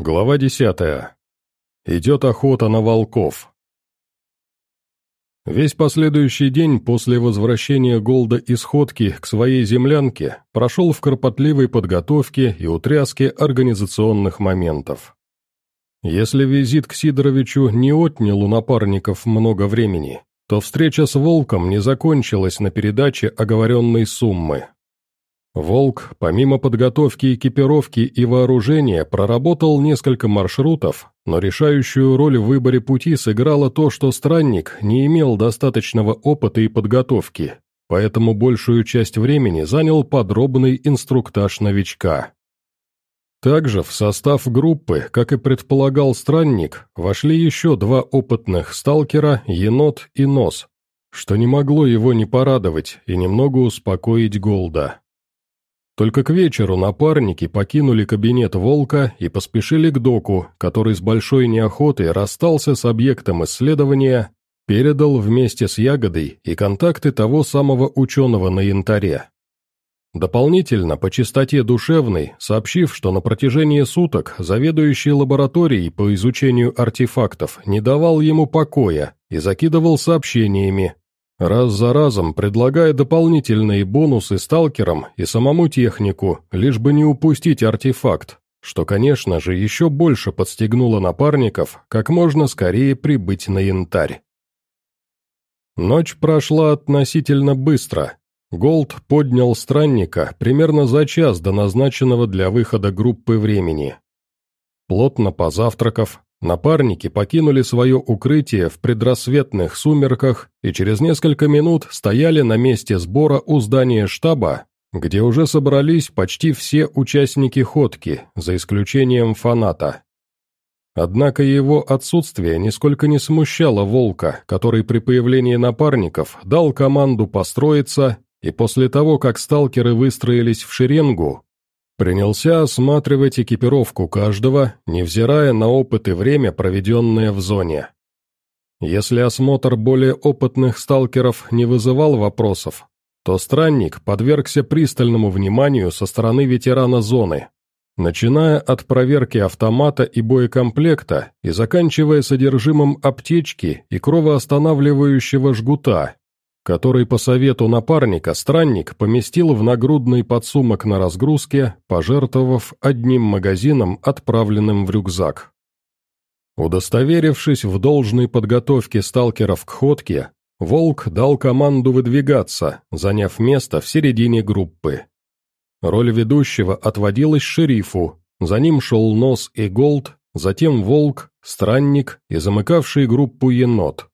Глава десятая. Идет охота на волков. Весь последующий день после возвращения Голда из ходки к своей землянке прошел в кропотливой подготовке и утряске организационных моментов. Если визит к Сидоровичу не отнял у напарников много времени, то встреча с Волком не закончилась на передаче оговоренной суммы. «Волк», помимо подготовки экипировки и вооружения, проработал несколько маршрутов, но решающую роль в выборе пути сыграло то, что странник не имел достаточного опыта и подготовки, поэтому большую часть времени занял подробный инструктаж новичка. Также в состав группы, как и предполагал странник, вошли еще два опытных сталкера, енот и нос, что не могло его не порадовать и немного успокоить Голда. Только к вечеру напарники покинули кабинет Волка и поспешили к доку, который с большой неохотой расстался с объектом исследования, передал вместе с ягодой и контакты того самого ученого на янтаре. Дополнительно, по чистоте душевной, сообщив, что на протяжении суток заведующий лабораторией по изучению артефактов не давал ему покоя и закидывал сообщениями, раз за разом предлагая дополнительные бонусы сталкерам и самому технику, лишь бы не упустить артефакт, что, конечно же, еще больше подстегнуло напарников как можно скорее прибыть на янтарь. Ночь прошла относительно быстро. Голд поднял странника примерно за час до назначенного для выхода группы времени. Плотно позавтракав, Напарники покинули свое укрытие в предрассветных сумерках и через несколько минут стояли на месте сбора у здания штаба, где уже собрались почти все участники ходки, за исключением фаната. Однако его отсутствие нисколько не смущало Волка, который при появлении напарников дал команду построиться, и после того, как сталкеры выстроились в шеренгу, Принялся осматривать экипировку каждого, невзирая на опыт и время, проведенное в зоне. Если осмотр более опытных сталкеров не вызывал вопросов, то странник подвергся пристальному вниманию со стороны ветерана зоны, начиная от проверки автомата и боекомплекта и заканчивая содержимым аптечки и кровоостанавливающего жгута, который по совету напарника странник поместил в нагрудный подсумок на разгрузке, пожертвовав одним магазином, отправленным в рюкзак. Удостоверившись в должной подготовке сталкеров к ходке, Волк дал команду выдвигаться, заняв место в середине группы. Роль ведущего отводилась шерифу, за ним шел Нос и Голд, затем Волк, Странник и замыкавший группу Енот.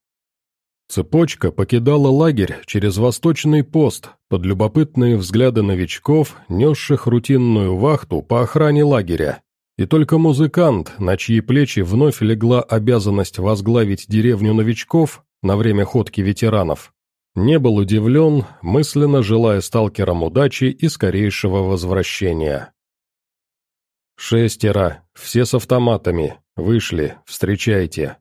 Цепочка покидала лагерь через восточный пост под любопытные взгляды новичков, несших рутинную вахту по охране лагеря. И только музыкант, на чьи плечи вновь легла обязанность возглавить деревню новичков на время ходки ветеранов, не был удивлен, мысленно желая сталкерам удачи и скорейшего возвращения. «Шестеро, все с автоматами, вышли, встречайте»,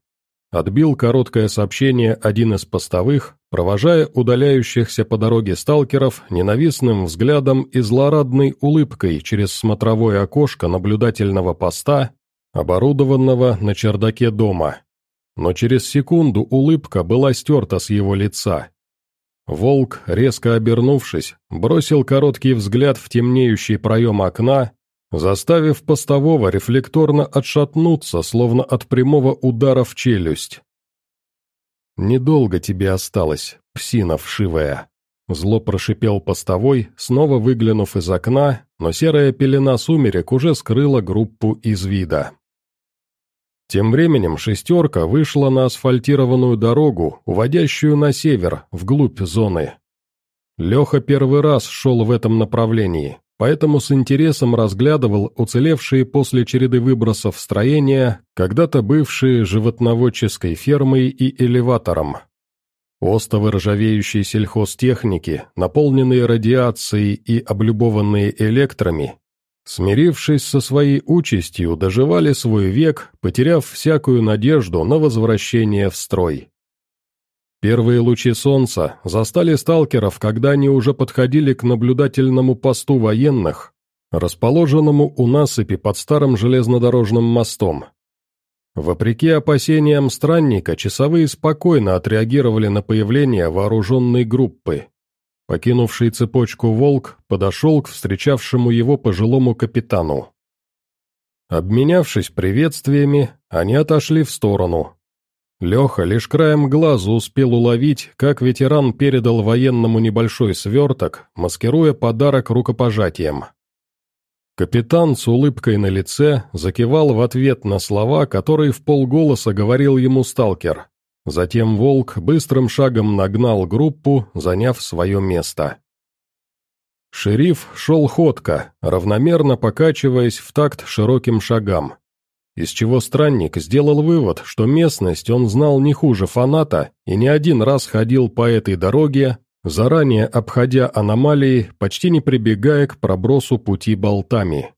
Отбил короткое сообщение один из постовых, провожая удаляющихся по дороге сталкеров ненавистным взглядом и злорадной улыбкой через смотровое окошко наблюдательного поста, оборудованного на чердаке дома. Но через секунду улыбка была стерта с его лица. Волк, резко обернувшись, бросил короткий взгляд в темнеющий проем окна заставив постового рефлекторно отшатнуться, словно от прямого удара в челюсть. «Недолго тебе осталось, псина вшивая», — зло прошипел постовой, снова выглянув из окна, но серая пелена сумерек уже скрыла группу из вида. Тем временем «шестерка» вышла на асфальтированную дорогу, уводящую на север, вглубь зоны. Леха первый раз шел в этом направлении, поэтому с интересом разглядывал уцелевшие после череды выбросов строения, когда-то бывшие животноводческой фермой и элеватором. Остовы ржавеющей сельхозтехники, наполненные радиацией и облюбованные электрами, смирившись со своей участью, доживали свой век, потеряв всякую надежду на возвращение в строй. Первые лучи солнца застали сталкеров, когда они уже подходили к наблюдательному посту военных, расположенному у насыпи под старым железнодорожным мостом. Вопреки опасениям странника, часовые спокойно отреагировали на появление вооруженной группы. Покинувший цепочку волк подошел к встречавшему его пожилому капитану. Обменявшись приветствиями, они отошли в сторону. Леха лишь краем глаза успел уловить, как ветеран передал военному небольшой сверток, маскируя подарок рукопожатием. Капитан с улыбкой на лице закивал в ответ на слова, которые в полголоса говорил ему сталкер. Затем волк быстрым шагом нагнал группу, заняв свое место. Шериф шел ходко, равномерно покачиваясь в такт широким шагам. Из чего странник сделал вывод, что местность он знал не хуже фаната и не один раз ходил по этой дороге, заранее обходя аномалии, почти не прибегая к пробросу пути болтами.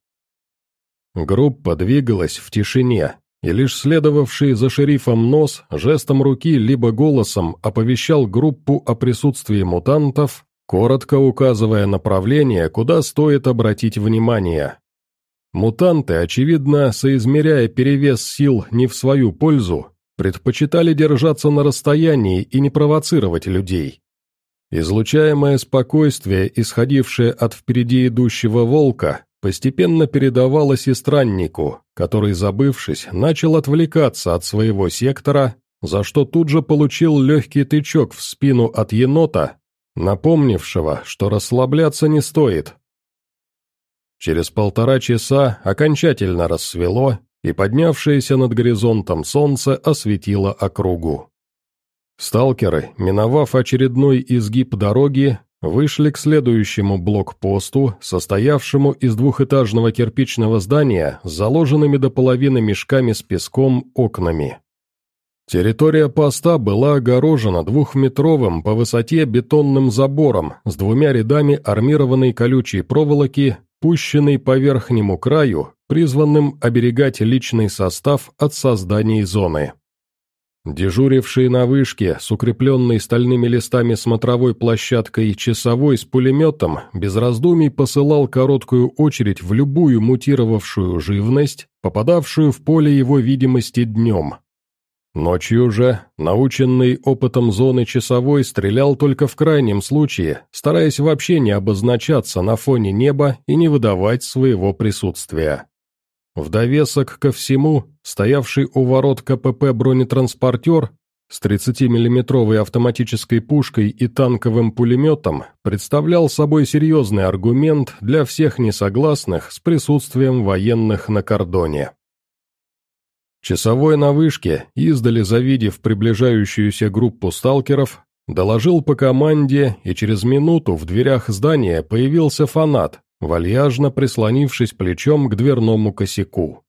Группа двигалась в тишине, и лишь следовавший за шерифом нос жестом руки либо голосом оповещал группу о присутствии мутантов, коротко указывая направление, куда стоит обратить внимание. Мутанты, очевидно, соизмеряя перевес сил не в свою пользу, предпочитали держаться на расстоянии и не провоцировать людей. Излучаемое спокойствие, исходившее от впереди идущего волка, постепенно передавалось и страннику, который, забывшись, начал отвлекаться от своего сектора, за что тут же получил легкий тычок в спину от енота, напомнившего, что расслабляться не стоит. Через полтора часа окончательно рассвело, и поднявшееся над горизонтом солнце осветило округу. Сталкеры, миновав очередной изгиб дороги, вышли к следующему блокпосту, состоявшему из двухэтажного кирпичного здания с заложенными до половины мешками с песком окнами. Территория поста была огорожена двухметровым по высоте бетонным забором с двумя рядами армированной колючей проволоки, пущенной по верхнему краю, призванным оберегать личный состав от созданий зоны. Дежуривший на вышке с укрепленной стальными листами смотровой площадкой часовой с пулеметом без раздумий посылал короткую очередь в любую мутировавшую живность, попадавшую в поле его видимости днем. Ночью же, наученный опытом зоны часовой, стрелял только в крайнем случае, стараясь вообще не обозначаться на фоне неба и не выдавать своего присутствия. В довесок ко всему, стоявший у ворот КПП бронетранспортер с 30-миллиметровой автоматической пушкой и танковым пулеметом представлял собой серьезный аргумент для всех несогласных с присутствием военных на кордоне. Часовой на вышке, издали завидев приближающуюся группу сталкеров, доложил по команде, и через минуту в дверях здания появился фанат, вальяжно прислонившись плечом к дверному косяку.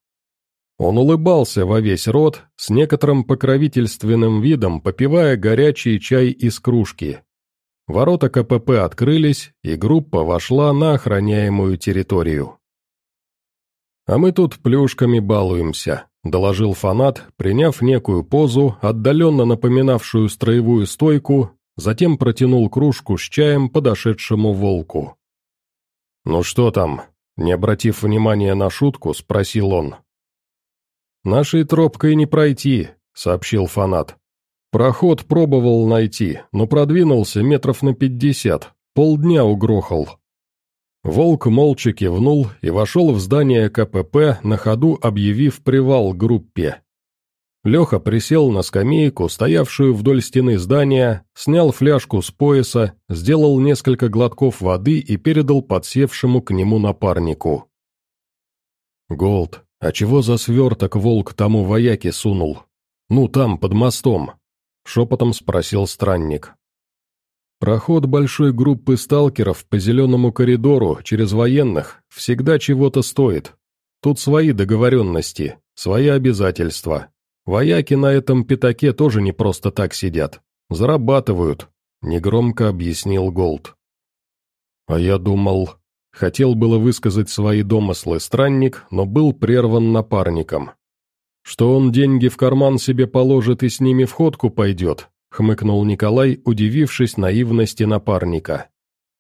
Он улыбался во весь рот, с некоторым покровительственным видом попивая горячий чай из кружки. Ворота КПП открылись, и группа вошла на охраняемую территорию. «А мы тут плюшками балуемся», — доложил фанат, приняв некую позу, отдаленно напоминавшую строевую стойку, затем протянул кружку с чаем подошедшему волку. «Ну что там?» — не обратив внимания на шутку, спросил он. «Нашей тропкой не пройти», — сообщил фанат. «Проход пробовал найти, но продвинулся метров на пятьдесят, полдня угрохал». Волк молча кивнул и вошел в здание КПП, на ходу объявив привал группе. Леха присел на скамейку, стоявшую вдоль стены здания, снял фляжку с пояса, сделал несколько глотков воды и передал подсевшему к нему напарнику. «Голд, а чего за сверток волк тому вояке сунул? Ну, там, под мостом?» — шепотом спросил странник. Проход большой группы сталкеров по зеленому коридору через военных всегда чего-то стоит. Тут свои договоренности, свои обязательства. Вояки на этом пятаке тоже не просто так сидят. Зарабатывают, негромко объяснил Голд. А я думал... Хотел было высказать свои домыслы странник, но был прерван напарником. Что он деньги в карман себе положит и с ними в ходку пойдет, хмыкнул Николай, удивившись наивности напарника.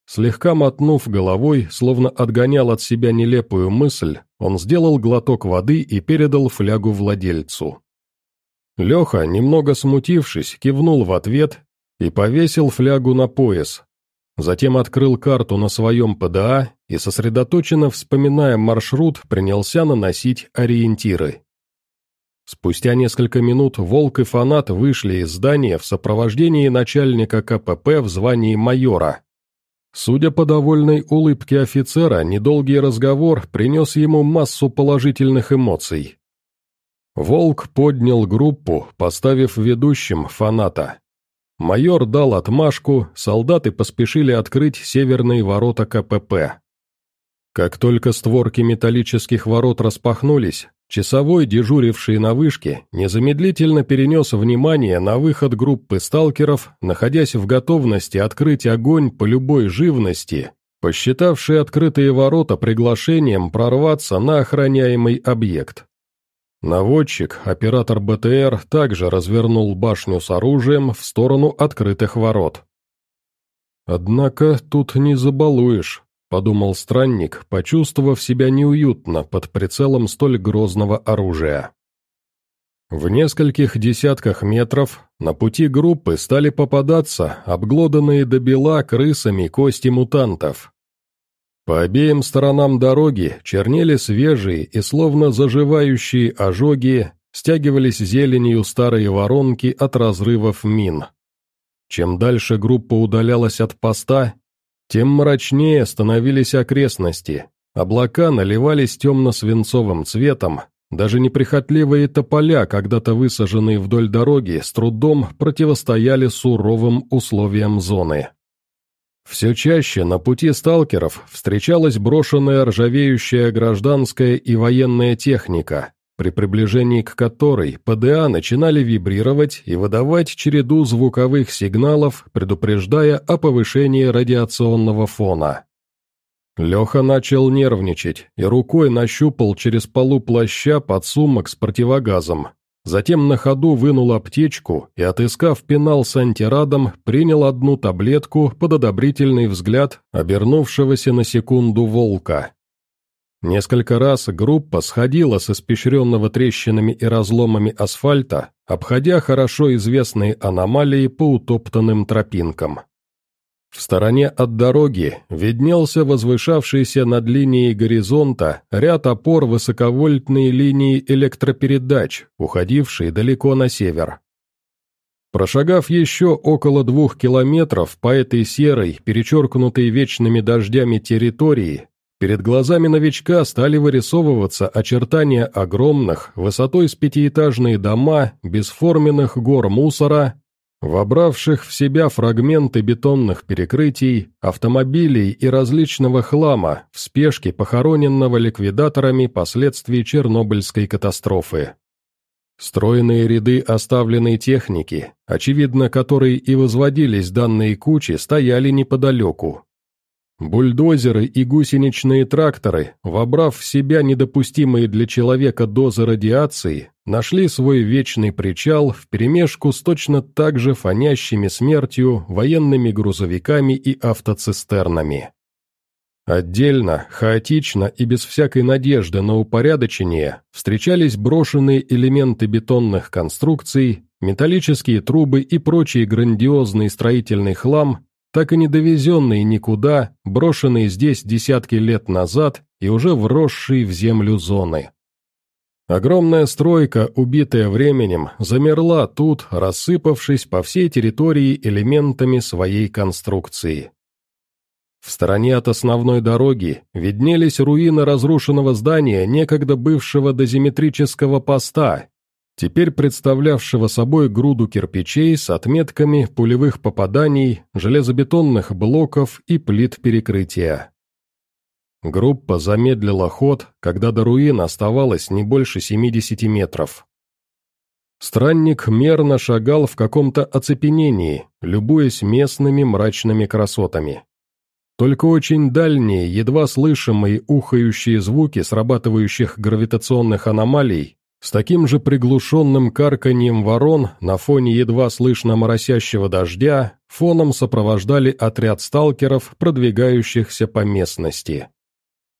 Слегка мотнув головой, словно отгонял от себя нелепую мысль, он сделал глоток воды и передал флягу владельцу. Леха, немного смутившись, кивнул в ответ и повесил флягу на пояс. Затем открыл карту на своем ПДА и, сосредоточенно вспоминая маршрут, принялся наносить ориентиры. Спустя несколько минут Волк и Фанат вышли из здания в сопровождении начальника КПП в звании майора. Судя по довольной улыбке офицера, недолгий разговор принес ему массу положительных эмоций. Волк поднял группу, поставив ведущим фаната. Майор дал отмашку, солдаты поспешили открыть северные ворота КПП. Как только створки металлических ворот распахнулись, часовой, дежуривший на вышке, незамедлительно перенес внимание на выход группы сталкеров, находясь в готовности открыть огонь по любой живности, посчитавший открытые ворота приглашением прорваться на охраняемый объект. Наводчик, оператор БТР, также развернул башню с оружием в сторону открытых ворот. «Однако тут не забалуешь», — подумал странник, почувствовав себя неуютно под прицелом столь грозного оружия. В нескольких десятках метров на пути группы стали попадаться обглоданные до бела крысами кости мутантов. По обеим сторонам дороги чернели свежие и словно заживающие ожоги, стягивались зеленью старые воронки от разрывов мин. Чем дальше группа удалялась от поста, тем мрачнее становились окрестности, облака наливались темно-свинцовым цветом, даже неприхотливые тополя, когда-то высаженные вдоль дороги, с трудом противостояли суровым условиям зоны. Все чаще на пути сталкеров встречалась брошенная ржавеющая гражданская и военная техника, при приближении к которой ПДА начинали вибрировать и выдавать череду звуковых сигналов, предупреждая о повышении радиационного фона. Леха начал нервничать и рукой нащупал через полу плаща подсумок с противогазом, Затем на ходу вынул аптечку и, отыскав пенал с антирадом, принял одну таблетку под одобрительный взгляд обернувшегося на секунду волка. Несколько раз группа сходила с испещренного трещинами и разломами асфальта, обходя хорошо известные аномалии по утоптанным тропинкам. В стороне от дороги виднелся возвышавшийся над линией горизонта ряд опор высоковольтной линии электропередач, уходившей далеко на север. Прошагав еще около двух километров по этой серой, перечеркнутой вечными дождями территории, перед глазами новичка стали вырисовываться очертания огромных, высотой с пятиэтажные дома, бесформенных гор мусора вобравших в себя фрагменты бетонных перекрытий, автомобилей и различного хлама, в спешке похороненного ликвидаторами последствий Чернобыльской катастрофы. Стройные ряды оставленной техники, очевидно, которой и возводились данные кучи, стояли неподалеку. Бульдозеры и гусеничные тракторы, вобрав в себя недопустимые для человека дозы радиации, нашли свой вечный причал вперемешку с точно так же фонящими смертью военными грузовиками и автоцистернами. Отдельно, хаотично и без всякой надежды на упорядочение встречались брошенные элементы бетонных конструкций, металлические трубы и прочий грандиозный строительный хлам, так и не довезенный никуда, брошенный здесь десятки лет назад и уже вросший в землю зоны. Огромная стройка, убитая временем, замерла тут, рассыпавшись по всей территории элементами своей конструкции. В стороне от основной дороги виднелись руины разрушенного здания некогда бывшего дозиметрического поста, теперь представлявшего собой груду кирпичей с отметками пулевых попаданий, железобетонных блоков и плит перекрытия. Группа замедлила ход, когда до руин оставалось не больше 70 метров. Странник мерно шагал в каком-то оцепенении, любуясь местными мрачными красотами. Только очень дальние, едва слышимые ухающие звуки срабатывающих гравитационных аномалий С таким же приглушенным карканьем ворон на фоне едва слышно моросящего дождя фоном сопровождали отряд сталкеров, продвигающихся по местности.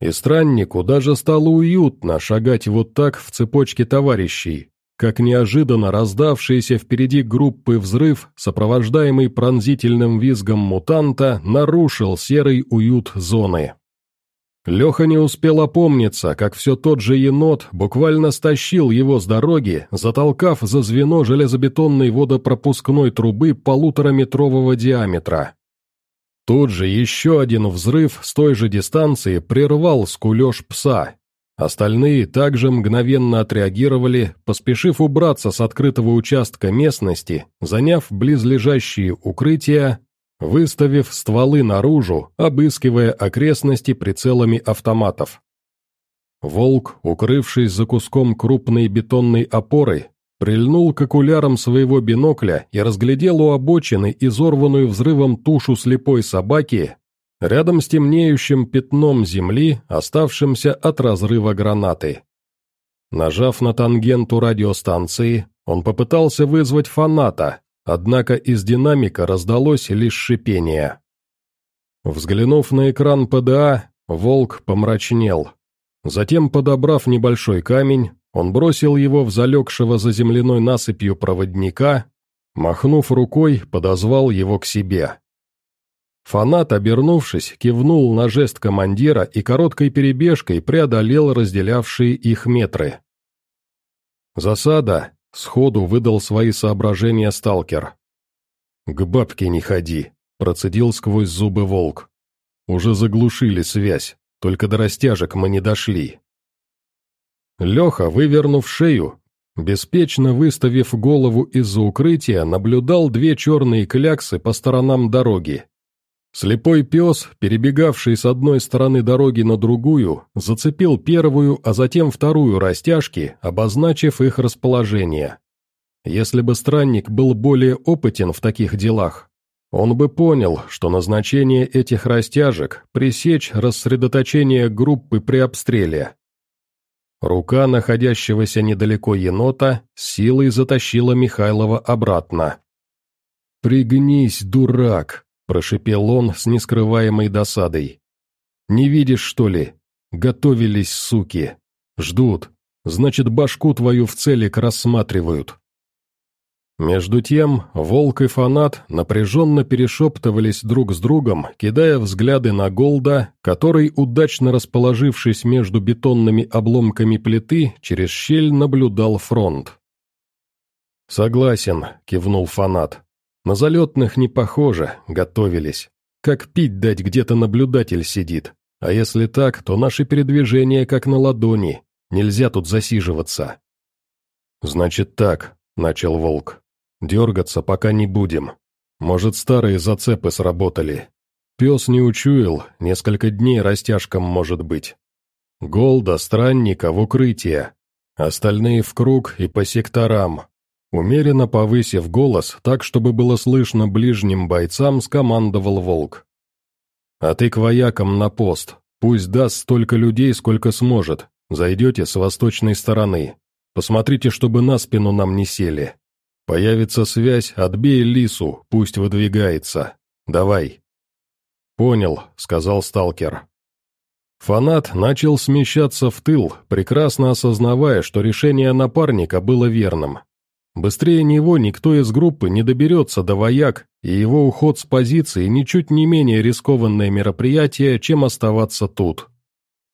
И страннику даже стало уютно шагать вот так в цепочке товарищей, как неожиданно раздавшийся впереди группы взрыв, сопровождаемый пронзительным визгом мутанта, нарушил серый уют зоны. Леха не успел опомниться, как все тот же енот буквально стащил его с дороги, затолкав за звено железобетонной водопропускной трубы полутораметрового диаметра. Тут же еще один взрыв с той же дистанции прервал скулеж пса. Остальные также мгновенно отреагировали, поспешив убраться с открытого участка местности, заняв близлежащие укрытия выставив стволы наружу, обыскивая окрестности прицелами автоматов. Волк, укрывшись за куском крупной бетонной опоры, прильнул к окулярам своего бинокля и разглядел у обочины изорванную взрывом тушу слепой собаки рядом с темнеющим пятном земли, оставшимся от разрыва гранаты. Нажав на тангенту радиостанции, он попытался вызвать фаната, однако из динамика раздалось лишь шипение. Взглянув на экран ПДА, волк помрачнел. Затем, подобрав небольшой камень, он бросил его в залегшего за земляной насыпью проводника, махнув рукой, подозвал его к себе. Фанат, обернувшись, кивнул на жест командира и короткой перебежкой преодолел разделявшие их метры. Засада, Сходу выдал свои соображения сталкер. «К бабке не ходи», — процедил сквозь зубы волк. «Уже заглушили связь, только до растяжек мы не дошли». Леха, вывернув шею, беспечно выставив голову из-за укрытия, наблюдал две черные кляксы по сторонам дороги, Слепой пес, перебегавший с одной стороны дороги на другую, зацепил первую, а затем вторую растяжки, обозначив их расположение. Если бы странник был более опытен в таких делах, он бы понял, что назначение этих растяжек – пресечь рассредоточение группы при обстреле. Рука находящегося недалеко енота силой затащила Михайлова обратно. «Пригнись, дурак!» Прошипел он с нескрываемой досадой. «Не видишь, что ли? Готовились, суки. Ждут. Значит, башку твою в целик рассматривают». Между тем, Волк и Фанат напряженно перешептывались друг с другом, кидая взгляды на Голда, который, удачно расположившись между бетонными обломками плиты, через щель наблюдал фронт. «Согласен», — кивнул Фанат. На залетных не похоже, готовились. Как пить дать где-то наблюдатель сидит. А если так, то наши передвижения как на ладони. Нельзя тут засиживаться. Значит так, начал Волк. Дергаться пока не будем. Может, старые зацепы сработали. Пес не учуял, несколько дней растяжком может быть. Голда, странника в укрытие. Остальные в круг и по секторам. Умеренно повысив голос, так, чтобы было слышно ближним бойцам, скомандовал Волк. «А ты к воякам на пост. Пусть даст столько людей, сколько сможет. Зайдете с восточной стороны. Посмотрите, чтобы на спину нам не сели. Появится связь, отбей лису, пусть выдвигается. Давай». «Понял», — сказал сталкер. Фанат начал смещаться в тыл, прекрасно осознавая, что решение напарника было верным. Быстрее него никто из группы не доберется до вояк, и его уход с позиции ничуть не менее рискованное мероприятие, чем оставаться тут.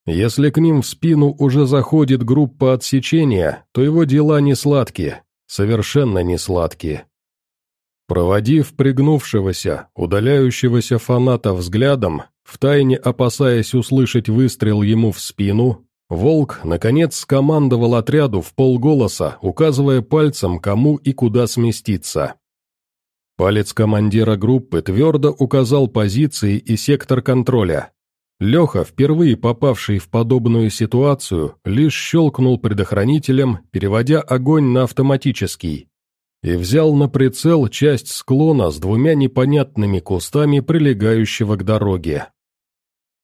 Если к ним в спину уже заходит группа отсечения, то его дела не сладкие, совершенно не сладкие. Проводив пригнувшегося, удаляющегося фаната взглядом, втайне опасаясь услышать выстрел ему в спину, Волк, наконец, скомандовал отряду в полголоса, указывая пальцем, кому и куда сместиться. Палец командира группы твердо указал позиции и сектор контроля. Леха, впервые попавший в подобную ситуацию, лишь щелкнул предохранителем, переводя огонь на автоматический, и взял на прицел часть склона с двумя непонятными кустами, прилегающего к дороге.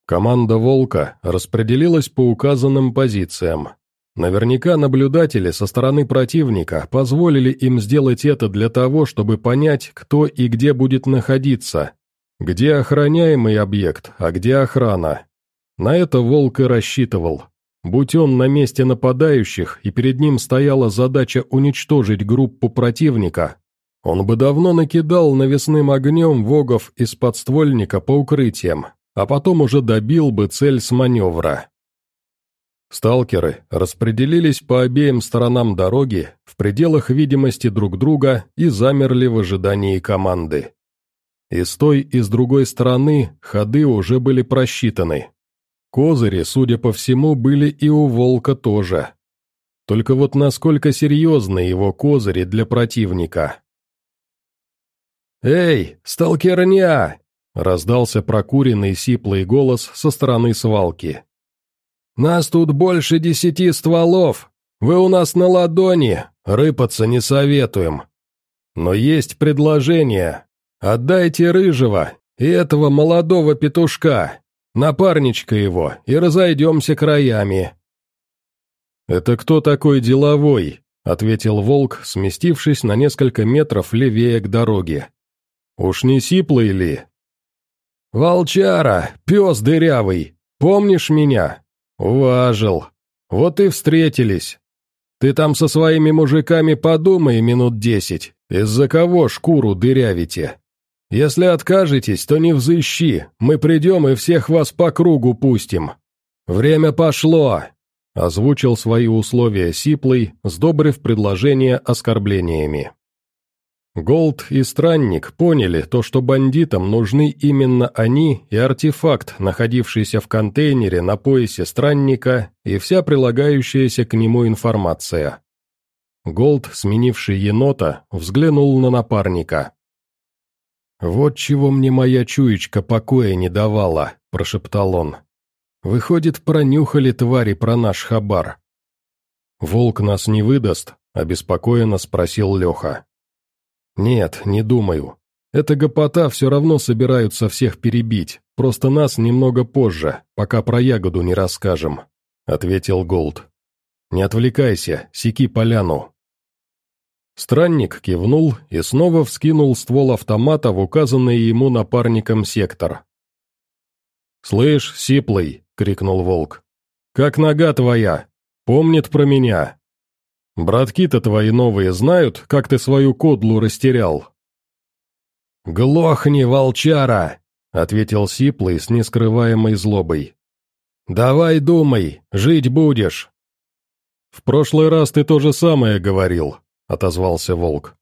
Команда «Волка» распределилась по указанным позициям. Наверняка наблюдатели со стороны противника позволили им сделать это для того, чтобы понять, кто и где будет находиться, где охраняемый объект, а где охрана. На это Волк и рассчитывал. Будь он на месте нападающих, и перед ним стояла задача уничтожить группу противника, он бы давно накидал навесным огнем вогов из подствольника по укрытиям, а потом уже добил бы цель с маневра. Сталкеры распределились по обеим сторонам дороги в пределах видимости друг друга и замерли в ожидании команды. И с той, и с другой стороны ходы уже были просчитаны. Козыри, судя по всему, были и у волка тоже. Только вот насколько серьезны его козыри для противника. «Эй, сталкерня!» — раздался прокуренный сиплый голос со стороны свалки. «Нас тут больше десяти стволов. Вы у нас на ладони, рыпаться не советуем. Но есть предложение. Отдайте рыжего и этого молодого петушка, напарничка его, и разойдемся краями». «Это кто такой деловой?» — ответил волк, сместившись на несколько метров левее к дороге. «Уж не сиплый ли?» «Волчара, пес дырявый, помнишь меня?» «Уважил. Вот и встретились. Ты там со своими мужиками подумай минут десять, из-за кого шкуру дырявите. Если откажетесь, то не взыщи, мы придем и всех вас по кругу пустим. Время пошло!» Озвучил свои условия Сиплый, сдобрив предложение оскорблениями. Голд и Странник поняли то, что бандитам нужны именно они и артефакт, находившийся в контейнере на поясе Странника, и вся прилагающаяся к нему информация. Голд, сменивший енота, взглянул на напарника. «Вот чего мне моя чуечка покоя не давала», – прошептал он. «Выходит, пронюхали твари про наш хабар». «Волк нас не выдаст?» – обеспокоенно спросил Леха. «Нет, не думаю. Эта гопота все равно собираются всех перебить, просто нас немного позже, пока про ягоду не расскажем», — ответил Голд. «Не отвлекайся, секи поляну». Странник кивнул и снова вскинул ствол автомата в указанный ему напарником сектор. «Слышь, Сиплый!» — крикнул волк. «Как нога твоя? Помнит про меня?» Братки-то твои новые знают, как ты свою кодлу растерял?» «Глохни, волчара!» — ответил Сиплый с нескрываемой злобой. «Давай думай, жить будешь!» «В прошлый раз ты то же самое говорил», — отозвался Волк.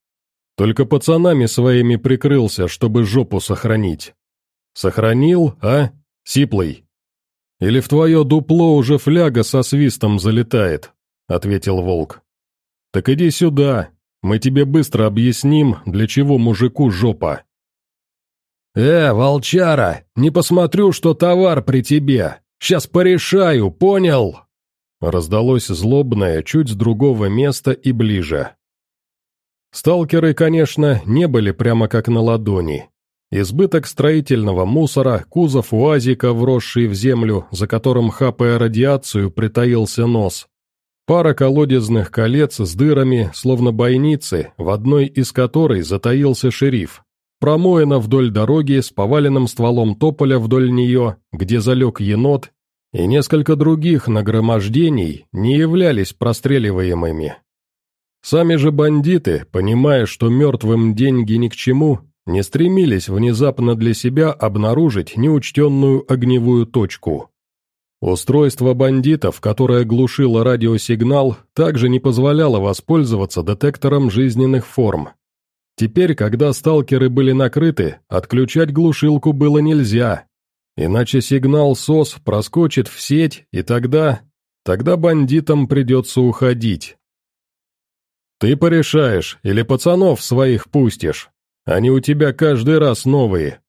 «Только пацанами своими прикрылся, чтобы жопу сохранить. Сохранил, а, Сиплый? Или в твое дупло уже фляга со свистом залетает?» — ответил Волк. «Так иди сюда, мы тебе быстро объясним, для чего мужику жопа». «Э, волчара, не посмотрю, что товар при тебе. Сейчас порешаю, понял?» Раздалось злобное, чуть с другого места и ближе. Сталкеры, конечно, не были прямо как на ладони. Избыток строительного мусора, кузов уазика, вросший в землю, за которым, хапая радиацию, притаился нос, Пара колодезных колец с дырами, словно бойницы, в одной из которой затаился шериф. Промоина вдоль дороги с поваленным стволом тополя вдоль нее, где залег енот, и несколько других нагромождений не являлись простреливаемыми. Сами же бандиты, понимая, что мертвым деньги ни к чему, не стремились внезапно для себя обнаружить неучтенную огневую точку. Устройство бандитов, которое глушило радиосигнал, также не позволяло воспользоваться детектором жизненных форм. Теперь, когда сталкеры были накрыты, отключать глушилку было нельзя, иначе сигнал СОС проскочит в сеть, и тогда... тогда бандитам придется уходить. Ты порешаешь, или пацанов своих пустишь? Они у тебя каждый раз новые.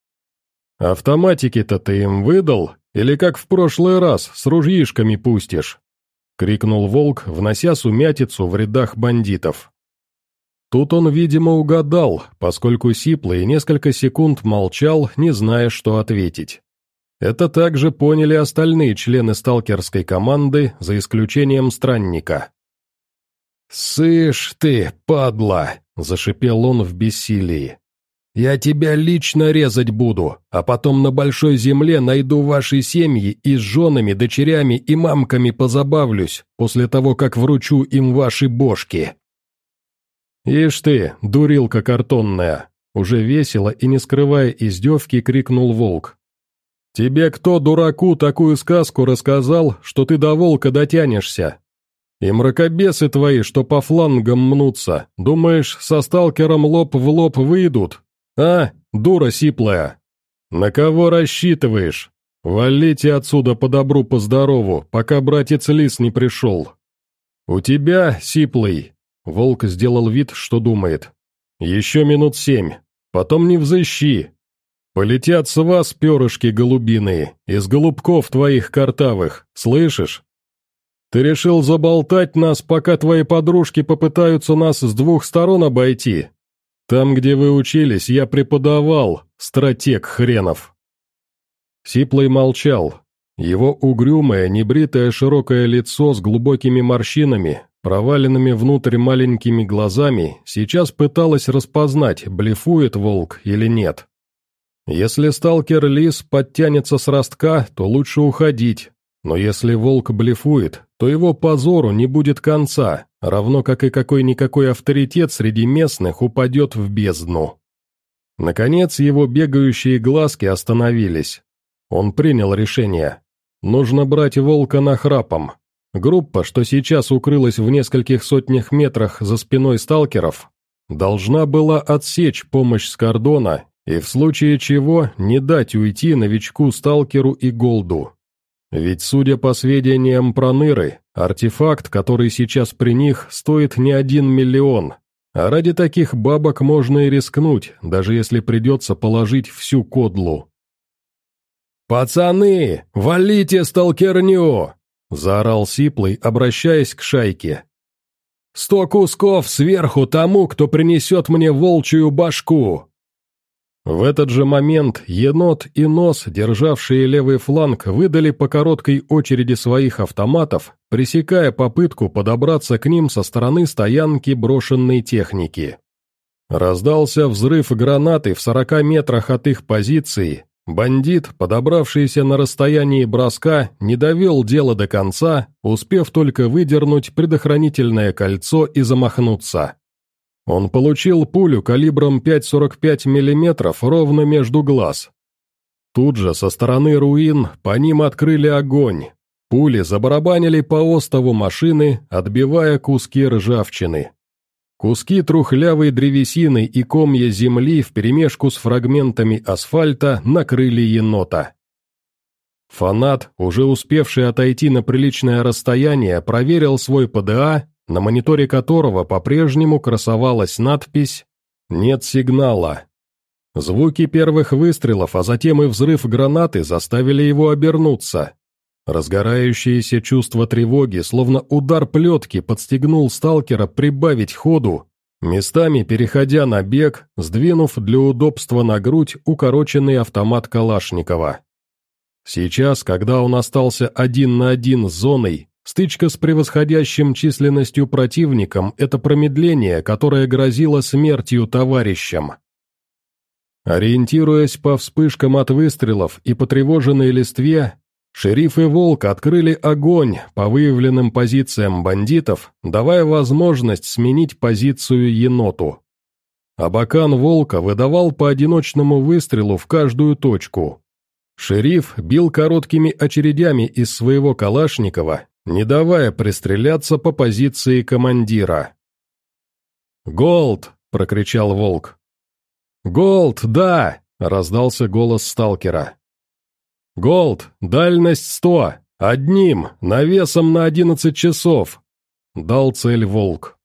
Автоматики-то ты им выдал, или как в прошлый раз, с ружьишками пустишь?» — крикнул волк, внося сумятицу в рядах бандитов. Тут он, видимо, угадал, поскольку Сиплый несколько секунд молчал, не зная, что ответить. Это также поняли остальные члены сталкерской команды, за исключением странника. «Сышь ты, падла!» — зашипел он в бессилии. «Я тебя лично резать буду, а потом на большой земле найду ваши семьи и с женами, дочерями и мамками позабавлюсь, после того, как вручу им ваши бошки». «Ишь ты, дурилка картонная!» Уже весело и не скрывая издевки, крикнул волк. «Тебе кто, дураку, такую сказку рассказал, что ты до волка дотянешься? И мракобесы твои, что по флангам мнутся, думаешь, со сталкером лоб в лоб выйдут? А, дура сиплая! На кого рассчитываешь? Валите отсюда по добру, по здорову, пока братец Лис не пришел. У тебя, сиплый, волк сделал вид, что думает. Еще минут семь, потом не взыщи, Полетят с вас перышки голубиные, из голубков твоих картавых, слышишь? Ты решил заболтать нас, пока твои подружки попытаются нас с двух сторон обойти? Там, где вы учились, я преподавал, стратег хренов». Сиплый молчал. Его угрюмое, небритое широкое лицо с глубокими морщинами, проваленными внутрь маленькими глазами, сейчас пыталось распознать, блефует волк или нет. Если сталкер-лис подтянется с ростка, то лучше уходить. Но если волк блефует, то его позору не будет конца, равно как и какой-никакой авторитет среди местных упадет в бездну. Наконец его бегающие глазки остановились. Он принял решение. Нужно брать волка на храпом. Группа, что сейчас укрылась в нескольких сотнях метрах за спиной сталкеров, должна была отсечь помощь с кордона и в случае чего не дать уйти новичку-сталкеру и Голду. Ведь, судя по сведениям Проныры, артефакт, который сейчас при них, стоит не один миллион, а ради таких бабок можно и рискнуть, даже если придется положить всю кодлу. «Пацаны, валите сталкерню!» — заорал Сиплый, обращаясь к шайке. «Сто кусков сверху тому, кто принесет мне волчью башку!» В этот же момент енот и нос, державшие левый фланг, выдали по короткой очереди своих автоматов, пресекая попытку подобраться к ним со стороны стоянки брошенной техники. Раздался взрыв гранаты в сорока метрах от их позиции. Бандит, подобравшийся на расстоянии броска, не довел дело до конца, успев только выдернуть предохранительное кольцо и замахнуться. Он получил пулю калибром 5,45 мм ровно между глаз. Тут же со стороны руин по ним открыли огонь. Пули забарабанили по остову машины, отбивая куски ржавчины. Куски трухлявой древесины и комья земли вперемешку с фрагментами асфальта накрыли енота. Фанат, уже успевший отойти на приличное расстояние, проверил свой ПДА на мониторе которого по-прежнему красовалась надпись «Нет сигнала». Звуки первых выстрелов, а затем и взрыв гранаты заставили его обернуться. Разгорающееся чувство тревоги, словно удар плетки, подстегнул сталкера прибавить ходу, местами переходя на бег, сдвинув для удобства на грудь укороченный автомат Калашникова. Сейчас, когда он остался один на один с зоной, Стычка с превосходящим численностью противником – это промедление, которое грозило смертью товарищам. Ориентируясь по вспышкам от выстрелов и потревоженной листве, шериф и Волк открыли огонь по выявленным позициям бандитов, давая возможность сменить позицию еноту. Абакан Волка выдавал по одиночному выстрелу в каждую точку. Шериф бил короткими очередями из своего Калашникова не давая пристреляться по позиции командира. «Голд!» — прокричал волк. «Голд, да!» — раздался голос сталкера. «Голд, дальность сто, одним, навесом на одиннадцать часов!» — дал цель волк.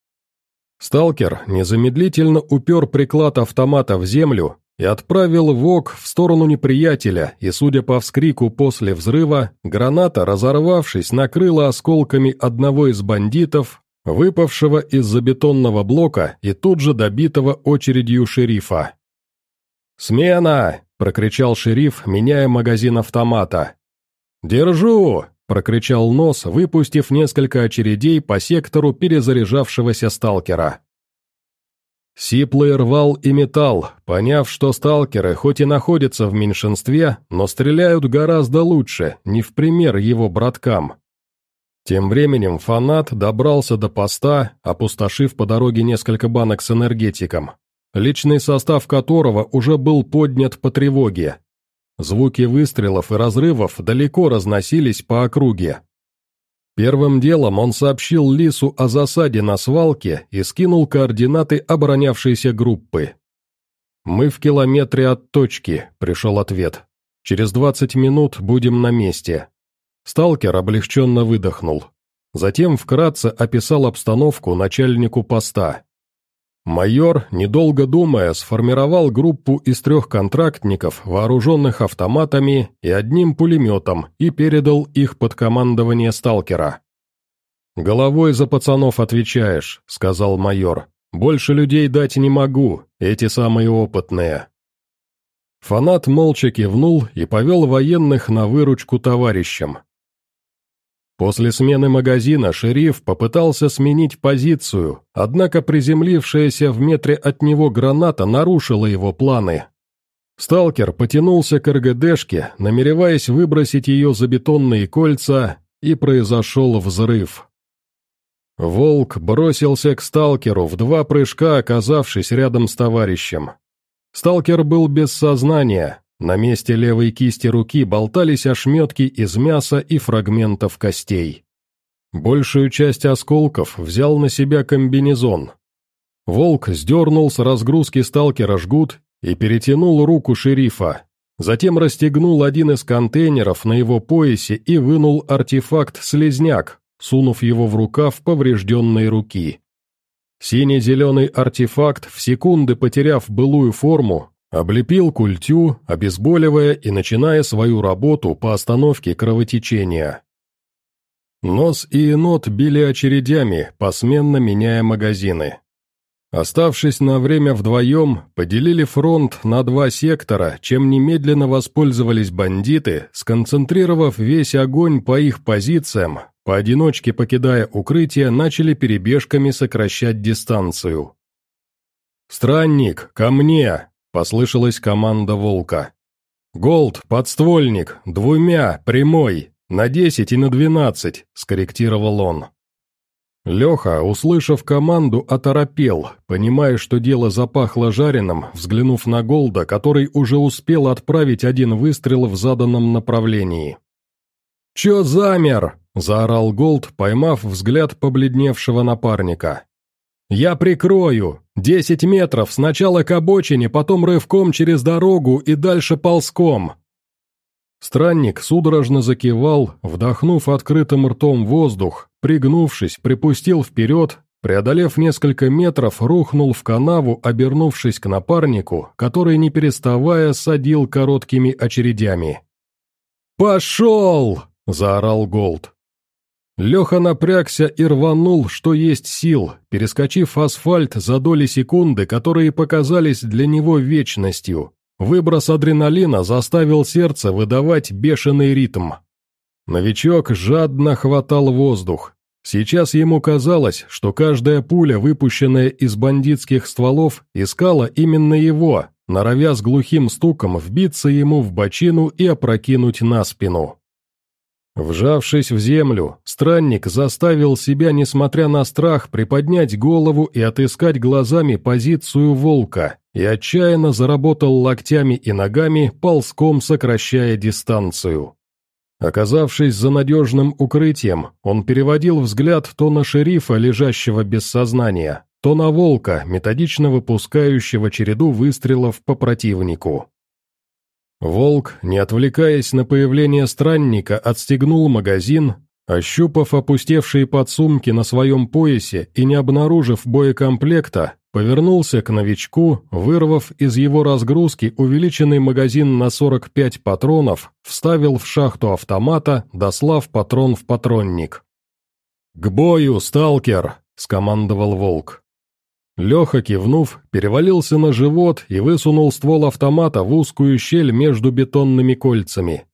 Сталкер незамедлительно упер приклад автомата в землю и отправил ВОК в сторону неприятеля, и, судя по вскрику после взрыва, граната, разорвавшись, накрыла осколками одного из бандитов, выпавшего из-за бетонного блока и тут же добитого очередью шерифа. «Смена! — прокричал шериф, меняя магазин автомата. «Держу!» — прокричал Нос, выпустив несколько очередей по сектору перезаряжавшегося сталкера. Сиплый рвал и металл, поняв, что сталкеры хоть и находятся в меньшинстве, но стреляют гораздо лучше, не в пример его браткам. Тем временем фанат добрался до поста, опустошив по дороге несколько банок с энергетиком, личный состав которого уже был поднят по тревоге. Звуки выстрелов и разрывов далеко разносились по округе. Первым делом он сообщил Лису о засаде на свалке и скинул координаты оборонявшейся группы. «Мы в километре от точки», — пришел ответ. «Через двадцать минут будем на месте». Сталкер облегченно выдохнул. Затем вкратце описал обстановку начальнику поста. Майор, недолго думая, сформировал группу из трех контрактников, вооруженных автоматами и одним пулеметом, и передал их под командование сталкера. «Головой за пацанов отвечаешь», — сказал майор. «Больше людей дать не могу, эти самые опытные». Фанат молча кивнул и повел военных на выручку товарищам. После смены магазина шериф попытался сменить позицию, однако приземлившаяся в метре от него граната нарушила его планы. Сталкер потянулся к РГДшке, намереваясь выбросить ее за бетонные кольца, и произошел взрыв. Волк бросился к сталкеру, в два прыжка оказавшись рядом с товарищем. Сталкер был без сознания, на месте левой кисти руки болтались ошметки из мяса и фрагментов костей. Большую часть осколков взял на себя комбинезон. Волк сдернул с разгрузки сталкера жгут и перетянул руку шерифа. Затем расстегнул один из контейнеров на его поясе и вынул артефакт-слезняк, сунув его в рукав поврежденной руки. Синий-зеленый артефакт, в секунды потеряв былую форму, Облепил культю, обезболивая и начиная свою работу по остановке кровотечения. Нос и енот били очередями, посменно меняя магазины. Оставшись на время вдвоем, поделили фронт на два сектора, чем немедленно воспользовались бандиты, сконцентрировав весь огонь по их позициям, поодиночке покидая укрытие, начали перебежками сокращать дистанцию. «Странник, ко мне!» Послышалась команда волка. «Голд, подствольник, двумя, прямой, на десять и на двенадцать», — скорректировал он. Леха, услышав команду, оторопел, понимая, что дело запахло жареным, взглянув на Голда, который уже успел отправить один выстрел в заданном направлении. «Чё замер?» — заорал Голд, поймав взгляд побледневшего напарника. «Я прикрою! Десять метров, сначала к обочине, потом рывком через дорогу и дальше ползком!» Странник судорожно закивал, вдохнув открытым ртом воздух, пригнувшись, припустил вперед, преодолев несколько метров, рухнул в канаву, обернувшись к напарнику, который, не переставая, садил короткими очередями. «Пошел!» — заорал Голд. Леха напрягся и рванул, что есть сил, перескочив асфальт за доли секунды, которые показались для него вечностью. Выброс адреналина заставил сердце выдавать бешеный ритм. Новичок жадно хватал воздух. Сейчас ему казалось, что каждая пуля, выпущенная из бандитских стволов, искала именно его, норовя с глухим стуком вбиться ему в бочину и опрокинуть на спину. Вжавшись в землю, странник заставил себя, несмотря на страх, приподнять голову и отыскать глазами позицию волка, и отчаянно заработал локтями и ногами, ползком сокращая дистанцию. Оказавшись за надежным укрытием, он переводил взгляд то на шерифа, лежащего без сознания, то на волка, методично выпускающего череду выстрелов по противнику. Волк, не отвлекаясь на появление странника, отстегнул магазин, ощупав опустевшие подсумки на своем поясе и не обнаружив боекомплекта, повернулся к новичку, вырвав из его разгрузки увеличенный магазин на 45 патронов, вставил в шахту автомата, дослав патрон в патронник. «К бою, сталкер!» — скомандовал Волк. Леха, кивнув, перевалился на живот и высунул ствол автомата в узкую щель между бетонными кольцами.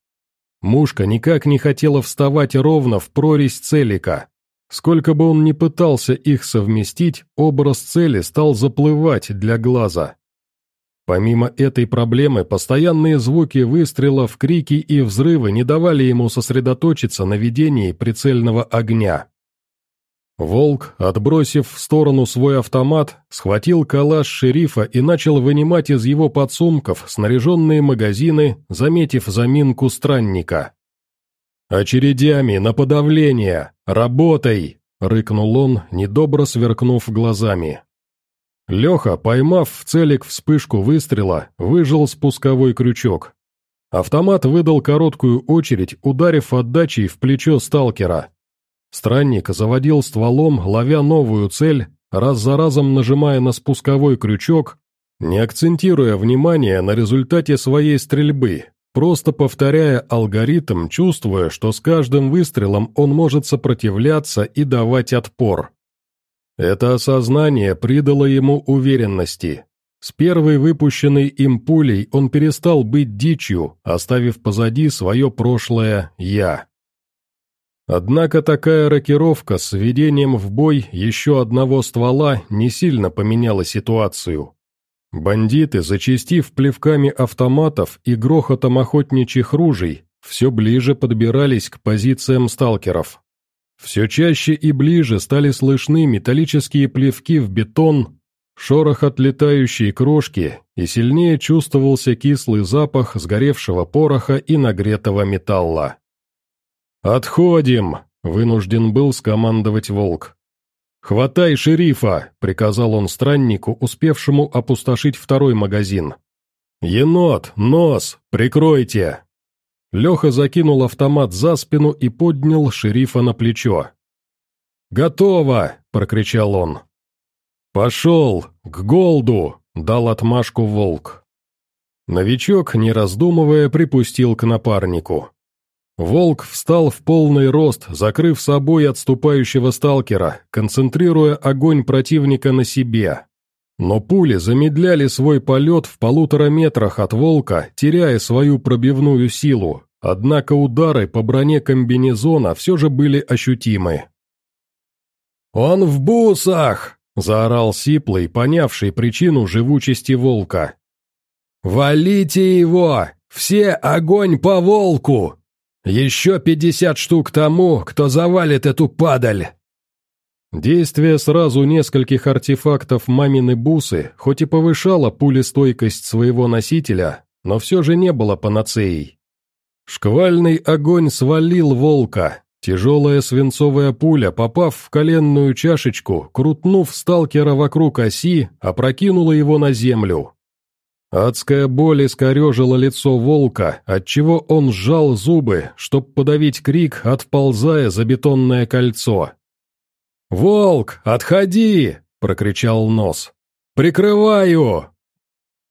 Мушка никак не хотела вставать ровно в прорезь целика. Сколько бы он ни пытался их совместить, образ цели стал заплывать для глаза. Помимо этой проблемы, постоянные звуки выстрелов, крики и взрывы не давали ему сосредоточиться на ведении прицельного огня. Волк, отбросив в сторону свой автомат, схватил калаш шерифа и начал вынимать из его подсумков снаряженные магазины, заметив заминку странника. «Очередями на подавление! Работай!» — рыкнул он, недобро сверкнув глазами. Леха, поймав в целик вспышку выстрела, выжил спусковой крючок. Автомат выдал короткую очередь, ударив отдачей в плечо сталкера. Странник заводил стволом, ловя новую цель, раз за разом нажимая на спусковой крючок, не акцентируя внимание на результате своей стрельбы, просто повторяя алгоритм, чувствуя, что с каждым выстрелом он может сопротивляться и давать отпор. Это осознание придало ему уверенности. С первой выпущенной им пулей он перестал быть дичью, оставив позади свое прошлое «я». Однако такая рокировка с введением в бой еще одного ствола не сильно поменяла ситуацию. Бандиты, зачастив плевками автоматов и грохотом охотничьих ружей, все ближе подбирались к позициям сталкеров. Все чаще и ближе стали слышны металлические плевки в бетон, шорох отлетающей крошки, и сильнее чувствовался кислый запах сгоревшего пороха и нагретого металла. «Отходим!» — вынужден был скомандовать волк. «Хватай шерифа!» — приказал он страннику, успевшему опустошить второй магазин. «Енот! Нос! Прикройте!» Леха закинул автомат за спину и поднял шерифа на плечо. «Готово!» — прокричал он. «Пошел! К Голду!» — дал отмашку волк. Новичок, не раздумывая, припустил к напарнику. Волк встал в полный рост, закрыв собой отступающего сталкера, концентрируя огонь противника на себе. Но пули замедляли свой полет в полутора метрах от волка, теряя свою пробивную силу, однако удары по броне комбинезона все же были ощутимы. «Он в бусах!» — заорал Сиплый, понявший причину живучести волка. «Валите его! Все огонь по волку!» Еще пятьдесят штук тому, кто завалит эту падаль!» Действие сразу нескольких артефактов мамины бусы, хоть и повышало пулестойкость своего носителя, но все же не было панацеей. Шквальный огонь свалил волка, тяжелая свинцовая пуля, попав в коленную чашечку, крутнув сталкера вокруг оси, опрокинула его на землю. Адская боль искорежила лицо волка, отчего он сжал зубы, чтоб подавить крик, отползая за бетонное кольцо. «Волк, отходи!» — прокричал нос. «Прикрываю!»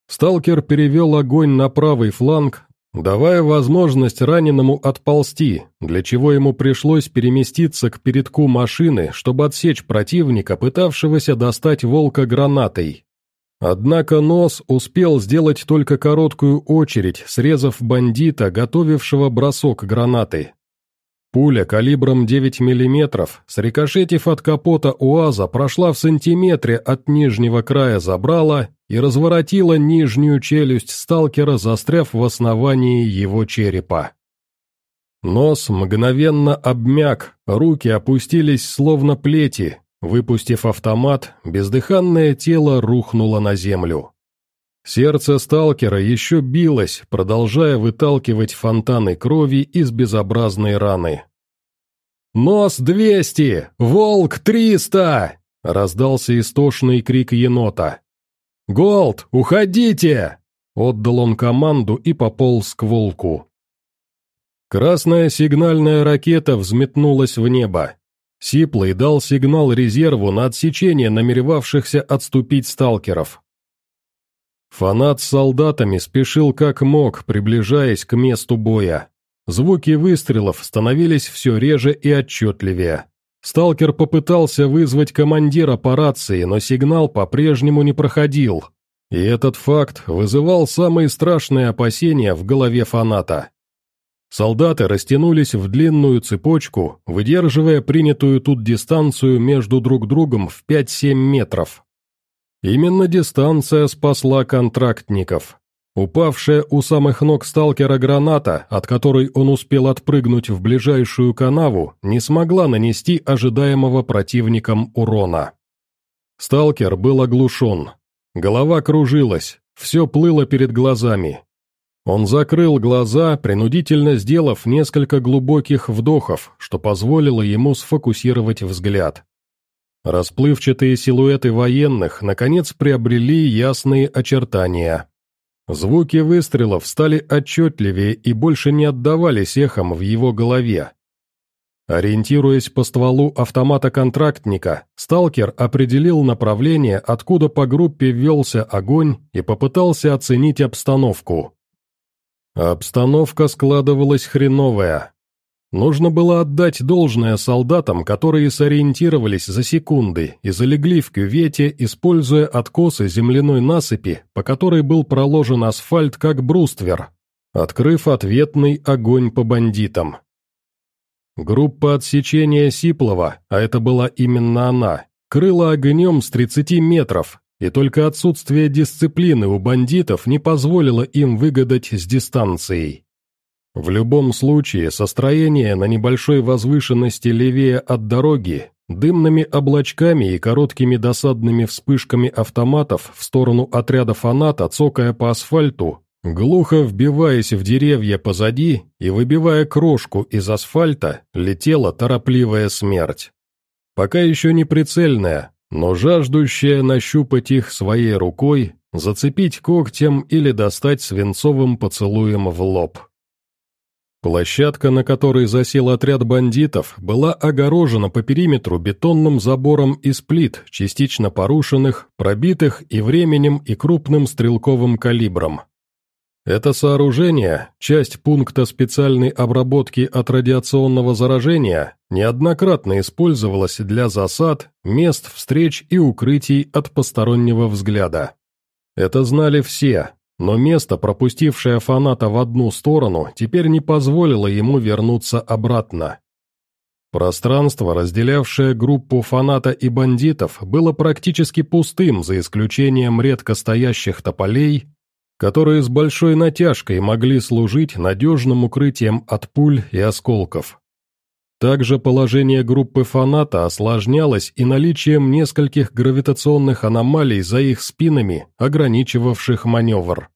Сталкер перевел огонь на правый фланг, давая возможность раненому отползти, для чего ему пришлось переместиться к передку машины, чтобы отсечь противника, пытавшегося достать волка гранатой. Однако Нос успел сделать только короткую очередь, срезав бандита, готовившего бросок гранаты. Пуля калибром 9 мм, срикошетив от капота УАЗа, прошла в сантиметре от нижнего края забрала и разворотила нижнюю челюсть сталкера, застряв в основании его черепа. Нос мгновенно обмяк, руки опустились словно плети, Выпустив автомат, бездыханное тело рухнуло на землю. Сердце сталкера еще билось, продолжая выталкивать фонтаны крови из безобразной раны. «Нос двести! Волк триста!» — раздался истошный крик енота. «Голд, уходите!» — отдал он команду и пополз к волку. Красная сигнальная ракета взметнулась в небо. Сиплый дал сигнал резерву на отсечение намеревавшихся отступить сталкеров. Фанат с солдатами спешил как мог, приближаясь к месту боя. Звуки выстрелов становились все реже и отчетливее. Сталкер попытался вызвать командира по рации, но сигнал по-прежнему не проходил. И этот факт вызывал самые страшные опасения в голове фаната. Солдаты растянулись в длинную цепочку, выдерживая принятую тут дистанцию между друг другом в 5-7 метров. Именно дистанция спасла контрактников. Упавшая у самых ног сталкера граната, от которой он успел отпрыгнуть в ближайшую канаву, не смогла нанести ожидаемого противникам урона. Сталкер был оглушен. Голова кружилась, все плыло перед глазами. Он закрыл глаза, принудительно сделав несколько глубоких вдохов, что позволило ему сфокусировать взгляд. Расплывчатые силуэты военных, наконец, приобрели ясные очертания. Звуки выстрелов стали отчетливее и больше не отдавались эхом в его голове. Ориентируясь по стволу автомата контрактника, сталкер определил направление, откуда по группе велся огонь и попытался оценить обстановку. Обстановка складывалась хреновая. Нужно было отдать должное солдатам, которые сориентировались за секунды и залегли в кювете, используя откосы земляной насыпи, по которой был проложен асфальт как бруствер, открыв ответный огонь по бандитам. Группа отсечения Сиплова, а это была именно она, крыла огнем с 30 метров, и только отсутствие дисциплины у бандитов не позволило им выгадать с дистанцией. В любом случае, состроение на небольшой возвышенности левее от дороги, дымными облачками и короткими досадными вспышками автоматов в сторону отряда фаната, цокая по асфальту, глухо вбиваясь в деревья позади и выбивая крошку из асфальта, летела торопливая смерть. Пока еще не прицельная, но жаждущая нащупать их своей рукой, зацепить когтем или достать свинцовым поцелуем в лоб. Площадка, на которой засел отряд бандитов, была огорожена по периметру бетонным забором из плит, частично порушенных, пробитых и временем и крупным стрелковым калибром. Это сооружение, часть пункта специальной обработки от радиационного заражения, неоднократно использовалось для засад, мест встреч и укрытий от постороннего взгляда. Это знали все, но место, пропустившее фаната в одну сторону, теперь не позволило ему вернуться обратно. Пространство, разделявшее группу фаната и бандитов, было практически пустым, за исключением редко стоящих тополей, которые с большой натяжкой могли служить надежным укрытием от пуль и осколков. Также положение группы фаната осложнялось и наличием нескольких гравитационных аномалий за их спинами, ограничивавших маневр.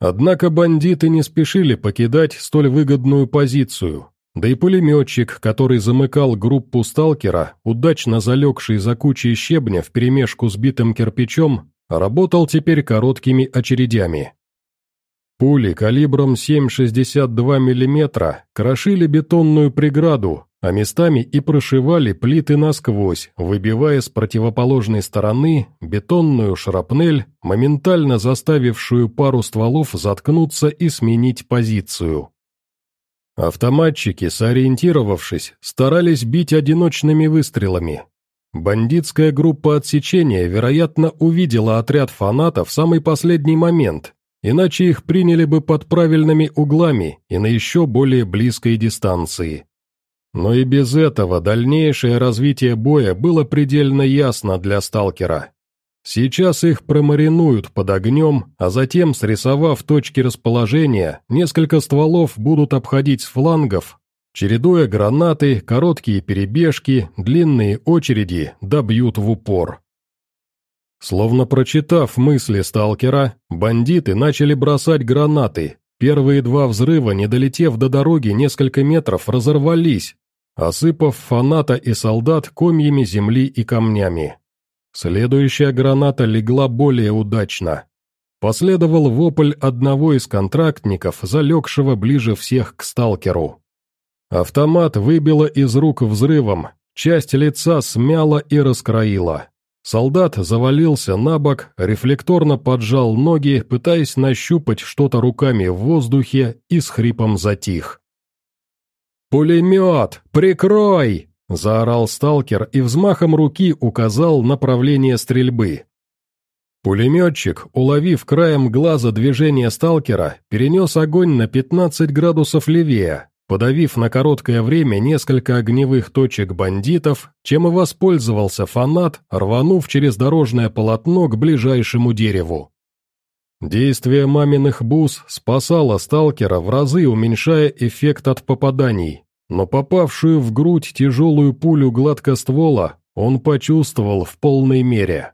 Однако бандиты не спешили покидать столь выгодную позицию, да и пулеметчик, который замыкал группу сталкера, удачно залегший за кучей щебня вперемешку с битым кирпичом, работал теперь короткими очередями. Пули калибром 7,62 мм крошили бетонную преграду, а местами и прошивали плиты насквозь, выбивая с противоположной стороны бетонную шрапнель, моментально заставившую пару стволов заткнуться и сменить позицию. Автоматчики, сориентировавшись, старались бить одиночными выстрелами. Бандитская группа отсечения, вероятно, увидела отряд фанатов в самый последний момент иначе их приняли бы под правильными углами и на еще более близкой дистанции. Но и без этого дальнейшее развитие боя было предельно ясно для сталкера. Сейчас их промаринуют под огнем, а затем, срисовав точки расположения, несколько стволов будут обходить с флангов, чередуя гранаты, короткие перебежки, длинные очереди, добьют в упор. Словно прочитав мысли сталкера, бандиты начали бросать гранаты. Первые два взрыва, не долетев до дороги несколько метров, разорвались, осыпав фаната и солдат комьями земли и камнями. Следующая граната легла более удачно. Последовал вопль одного из контрактников, залегшего ближе всех к сталкеру. Автомат выбило из рук взрывом, часть лица смяла и раскроила. Солдат завалился на бок, рефлекторно поджал ноги, пытаясь нащупать что-то руками в воздухе и с хрипом затих. «Пулемет! Прикрой!» — заорал сталкер и взмахом руки указал направление стрельбы. Пулеметчик, уловив краем глаза движение сталкера, перенес огонь на 15 градусов левее, подавив на короткое время несколько огневых точек бандитов, чем и воспользовался фанат, рванув через дорожное полотно к ближайшему дереву. Действие маминых бус спасало сталкера в разы, уменьшая эффект от попаданий, но попавшую в грудь тяжелую пулю гладкоствола он почувствовал в полной мере.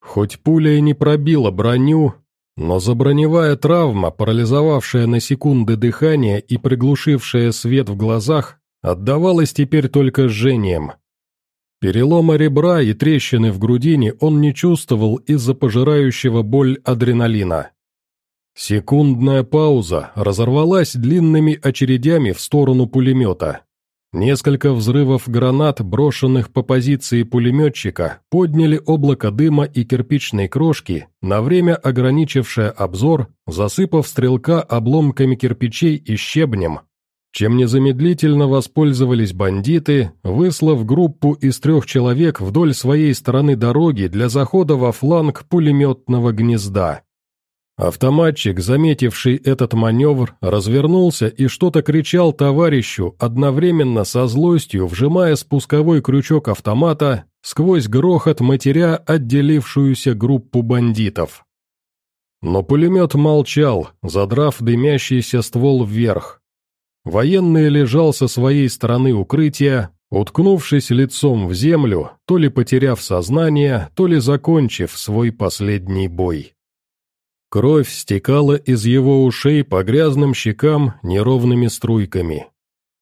Хоть пуля и не пробила броню, но заброневая травма, парализовавшая на секунды дыхание и приглушившая свет в глазах, отдавалась теперь только жжением. Перелома ребра и трещины в грудине он не чувствовал из-за пожирающего боль адреналина. Секундная пауза разорвалась длинными очередями в сторону пулемета. Несколько взрывов гранат, брошенных по позиции пулеметчика, подняли облако дыма и кирпичной крошки, на время ограничившее обзор, засыпав стрелка обломками кирпичей и щебнем, чем незамедлительно воспользовались бандиты, выслав группу из трех человек вдоль своей стороны дороги для захода во фланг пулеметного гнезда. Автоматчик, заметивший этот маневр, развернулся и что-то кричал товарищу, одновременно со злостью вжимая спусковой крючок автомата сквозь грохот матеря отделившуюся группу бандитов. Но пулемет молчал, задрав дымящийся ствол вверх. Военный лежал со своей стороны укрытия, уткнувшись лицом в землю, то ли потеряв сознание, то ли закончив свой последний бой. Кровь стекала из его ушей по грязным щекам неровными струйками.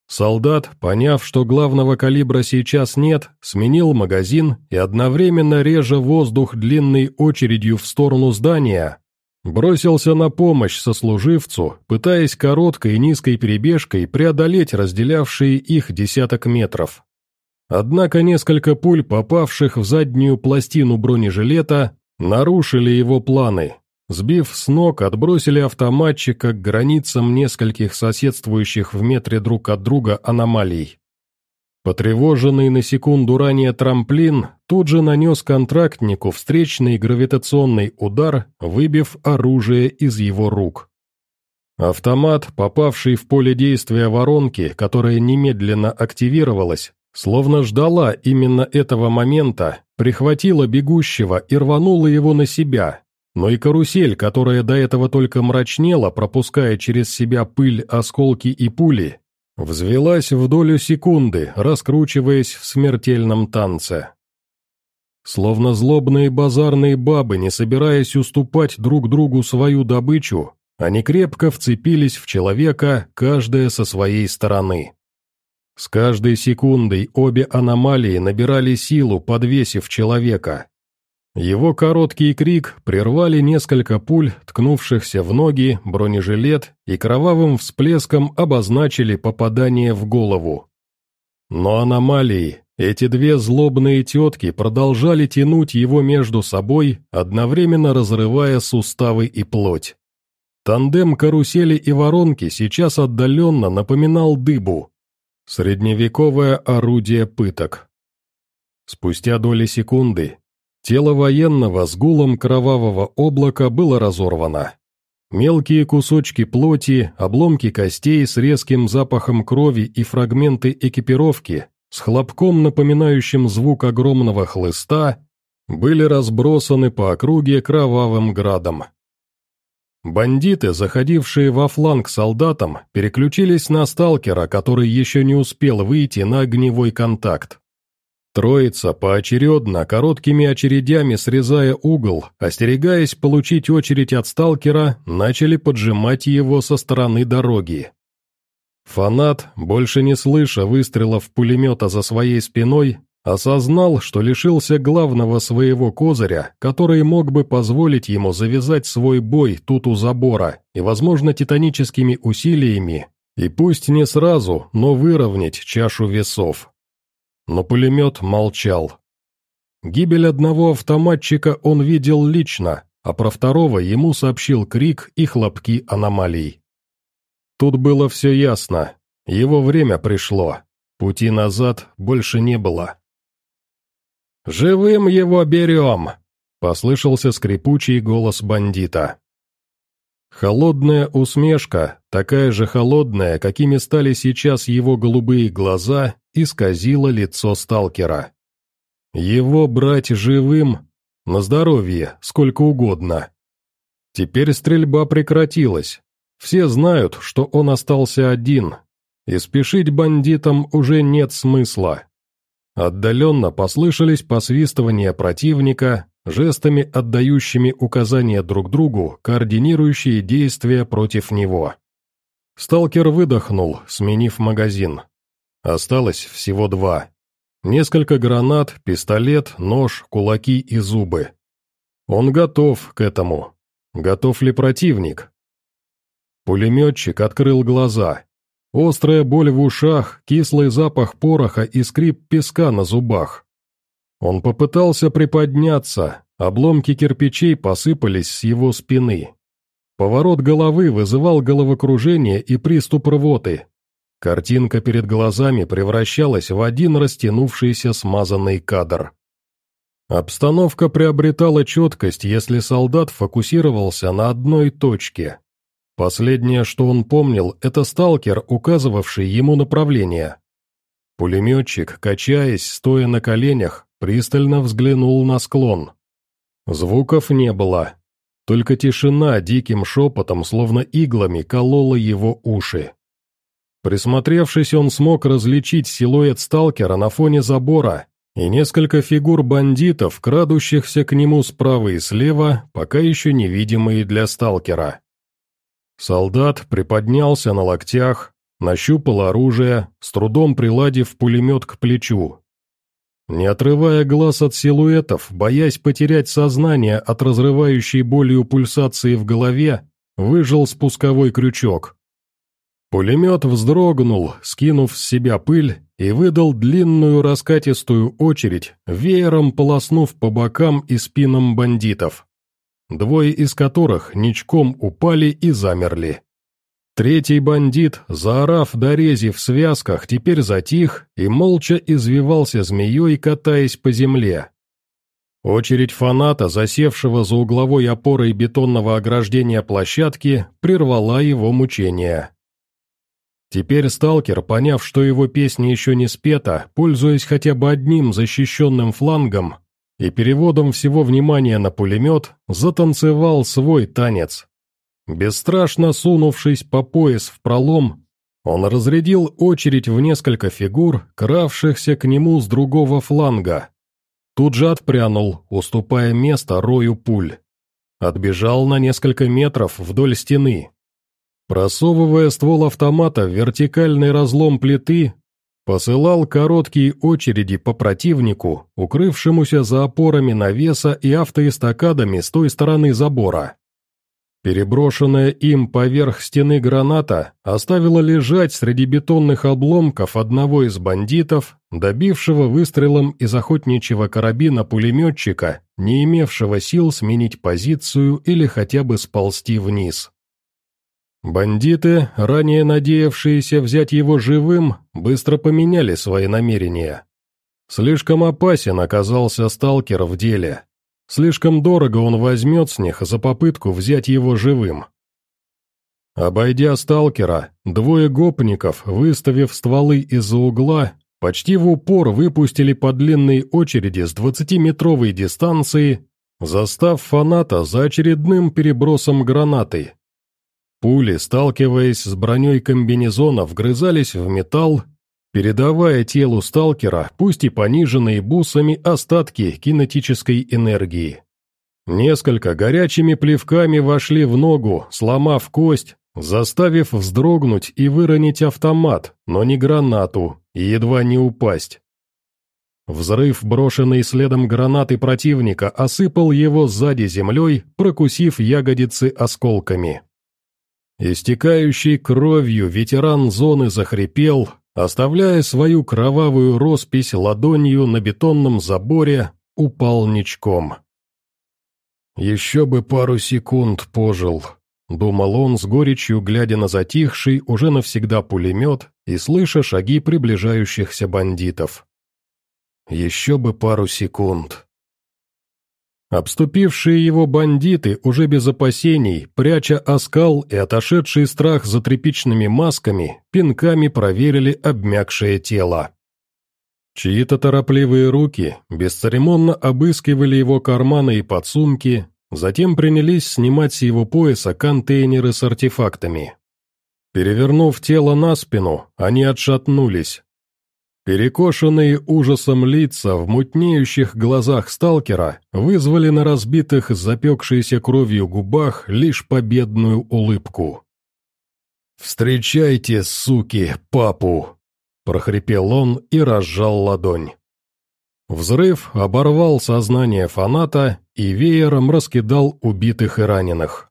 Солдат, поняв, что главного калибра сейчас нет, сменил магазин и одновременно режа воздух длинной очередью в сторону здания, бросился на помощь сослуживцу, пытаясь короткой низкой перебежкой преодолеть разделявшие их десяток метров. Однако несколько пуль, попавших в заднюю пластину бронежилета, нарушили его планы, Сбив с ног, отбросили автоматчика к границам нескольких соседствующих в метре друг от друга аномалий. Потревоженный на секунду ранее трамплин тут же нанес контрактнику встречный гравитационный удар, выбив оружие из его рук. Автомат, попавший в поле действия воронки, которая немедленно активировалась, словно ждала именно этого момента, прихватила бегущего и рванула его на себя, но и карусель, которая до этого только мрачнела, пропуская через себя пыль, осколки и пули, взвелась в долю секунды, раскручиваясь в смертельном танце. Словно злобные базарные бабы, не собираясь уступать друг другу свою добычу, они крепко вцепились в человека, каждая со своей стороны. С каждой секундой обе аномалии набирали силу, подвесив человека. Его короткий крик прервали несколько пуль, ткнувшихся в ноги, бронежилет и кровавым всплеском обозначили попадание в голову. Но аномалии, эти две злобные тетки продолжали тянуть его между собой, одновременно разрывая суставы и плоть. Тандем карусели и воронки сейчас отдаленно напоминал дыбу. Средневековое орудие пыток. Спустя доли секунды Тело военного с гулом кровавого облака было разорвано. Мелкие кусочки плоти, обломки костей с резким запахом крови и фрагменты экипировки, с хлопком, напоминающим звук огромного хлыста, были разбросаны по округе кровавым градом. Бандиты, заходившие во фланг солдатам, переключились на сталкера, который еще не успел выйти на огневой контакт. Троица поочередно, короткими очередями срезая угол, остерегаясь получить очередь от сталкера, начали поджимать его со стороны дороги. Фанат, больше не слыша выстрелов пулемета за своей спиной, осознал, что лишился главного своего козыря, который мог бы позволить ему завязать свой бой тут у забора и, возможно, титаническими усилиями, и пусть не сразу, но выровнять чашу весов но пулемет молчал. Гибель одного автоматчика он видел лично, а про второго ему сообщил крик и хлопки аномалий. Тут было все ясно. Его время пришло. Пути назад больше не было. «Живым его берем!» — послышался скрипучий голос бандита. Холодная усмешка, такая же холодная, какими стали сейчас его голубые глаза, исказила лицо сталкера. Его брать живым, на здоровье, сколько угодно. Теперь стрельба прекратилась. Все знают, что он остался один, и спешить бандитам уже нет смысла. Отдаленно послышались посвистывания противника, жестами отдающими указания друг другу, координирующие действия против него. Сталкер выдохнул, сменив магазин. Осталось всего два. Несколько гранат, пистолет, нож, кулаки и зубы. Он готов к этому. Готов ли противник? Пулеметчик открыл глаза. Острая боль в ушах, кислый запах пороха и скрип песка на зубах. Он попытался приподняться, обломки кирпичей посыпались с его спины. Поворот головы вызывал головокружение и приступ рвоты, Картинка перед глазами превращалась в один растянувшийся смазанный кадр. Обстановка приобретала четкость, если солдат фокусировался на одной точке. Последнее, что он помнил, это сталкер, указывавший ему направление. Пулеметчик, качаясь, стоя на коленях, пристально взглянул на склон. Звуков не было. Только тишина диким шепотом, словно иглами, колола его уши. Присмотревшись, он смог различить силуэт сталкера на фоне забора и несколько фигур бандитов, крадущихся к нему справа и слева, пока еще невидимые для сталкера. Солдат приподнялся на локтях, нащупал оружие, с трудом приладив пулемет к плечу. Не отрывая глаз от силуэтов, боясь потерять сознание от разрывающей болью пульсации в голове, выжил спусковой крючок. Пулемет вздрогнул, скинув с себя пыль, и выдал длинную раскатистую очередь, веером полоснув по бокам и спинам бандитов, двое из которых ничком упали и замерли. Третий бандит, заорав дорези в связках, теперь затих и молча извивался змеей, катаясь по земле. Очередь фаната, засевшего за угловой опорой бетонного ограждения площадки, прервала его мучения. Теперь сталкер, поняв, что его песня еще не спета, пользуясь хотя бы одним защищенным флангом и переводом всего внимания на пулемет, затанцевал свой танец. Бесстрашно сунувшись по пояс в пролом, он разрядил очередь в несколько фигур, кравшихся к нему с другого фланга. Тут же отпрянул, уступая место рою пуль. Отбежал на несколько метров вдоль стены, Просовывая ствол автомата в вертикальный разлом плиты, посылал короткие очереди по противнику, укрывшемуся за опорами навеса и автоэстакадами с той стороны забора. Переброшенная им поверх стены граната оставила лежать среди бетонных обломков одного из бандитов, добившего выстрелом из охотничьего карабина пулеметчика, не имевшего сил сменить позицию или хотя бы сползти вниз. Бандиты, ранее надеявшиеся взять его живым, быстро поменяли свои намерения. Слишком опасен оказался сталкер в деле. Слишком дорого он возьмет с них за попытку взять его живым. Обойдя сталкера, двое гопников, выставив стволы из-за угла, почти в упор выпустили по длинной очереди с 20-метровой дистанции, застав фаната за очередным перебросом гранаты. Пули, сталкиваясь с броней комбинезона, вгрызались в металл, передавая телу сталкера, пусть и пониженные бусами, остатки кинетической энергии. Несколько горячими плевками вошли в ногу, сломав кость, заставив вздрогнуть и выронить автомат, но не гранату, и едва не упасть. Взрыв, брошенный следом гранаты противника, осыпал его сзади землей, прокусив ягодицы осколками. Истекающий кровью ветеран зоны захрипел, оставляя свою кровавую роспись ладонью на бетонном заборе, упал ничком. Еще бы пару секунд пожил, думал он с горечью, глядя на затихший, уже навсегда пулемет и слыша шаги приближающихся бандитов. Еще бы пару секунд. Обступившие его бандиты, уже без опасений, пряча оскал и отошедший страх за тряпичными масками, пинками проверили обмякшее тело. Чьи-то торопливые руки бесцеремонно обыскивали его карманы и подсумки, затем принялись снимать с его пояса контейнеры с артефактами. Перевернув тело на спину, они отшатнулись, Перекошенные ужасом лица в мутнеющих глазах сталкера вызвали на разбитых, запекшейся кровью губах лишь победную улыбку. «Встречайте, суки, папу!» — прохрипел он и разжал ладонь. Взрыв оборвал сознание фаната и веером раскидал убитых и раненых.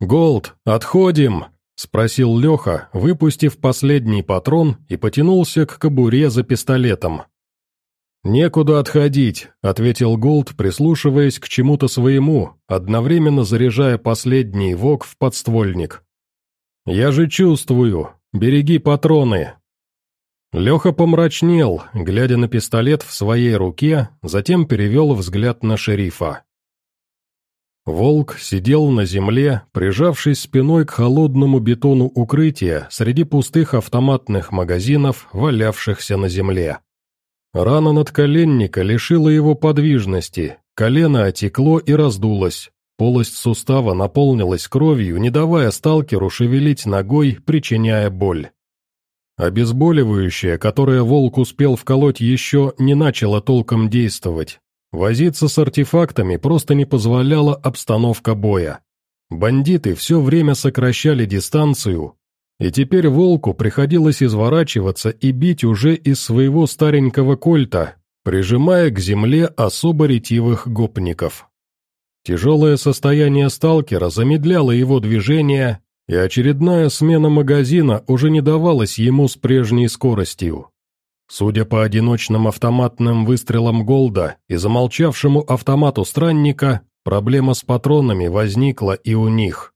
«Голд, отходим!» — спросил Леха, выпустив последний патрон и потянулся к кобуре за пистолетом. «Некуда отходить», — ответил Голд, прислушиваясь к чему-то своему, одновременно заряжая последний вок в подствольник. «Я же чувствую. Береги патроны». Леха помрачнел, глядя на пистолет в своей руке, затем перевел взгляд на шерифа. Волк сидел на земле, прижавшись спиной к холодному бетону укрытия среди пустых автоматных магазинов, валявшихся на земле. Рана надколенника лишила его подвижности, колено отекло и раздулось, полость сустава наполнилась кровью, не давая сталкеру шевелить ногой, причиняя боль. Обезболивающее, которое волк успел вколоть еще, не начало толком действовать, Возиться с артефактами просто не позволяла обстановка боя. Бандиты все время сокращали дистанцию, и теперь волку приходилось изворачиваться и бить уже из своего старенького кольта, прижимая к земле особо ретивых гопников. Тяжелое состояние сталкера замедляло его движение, и очередная смена магазина уже не давалась ему с прежней скоростью. Судя по одиночным автоматным выстрелам Голда и замолчавшему автомату странника, проблема с патронами возникла и у них.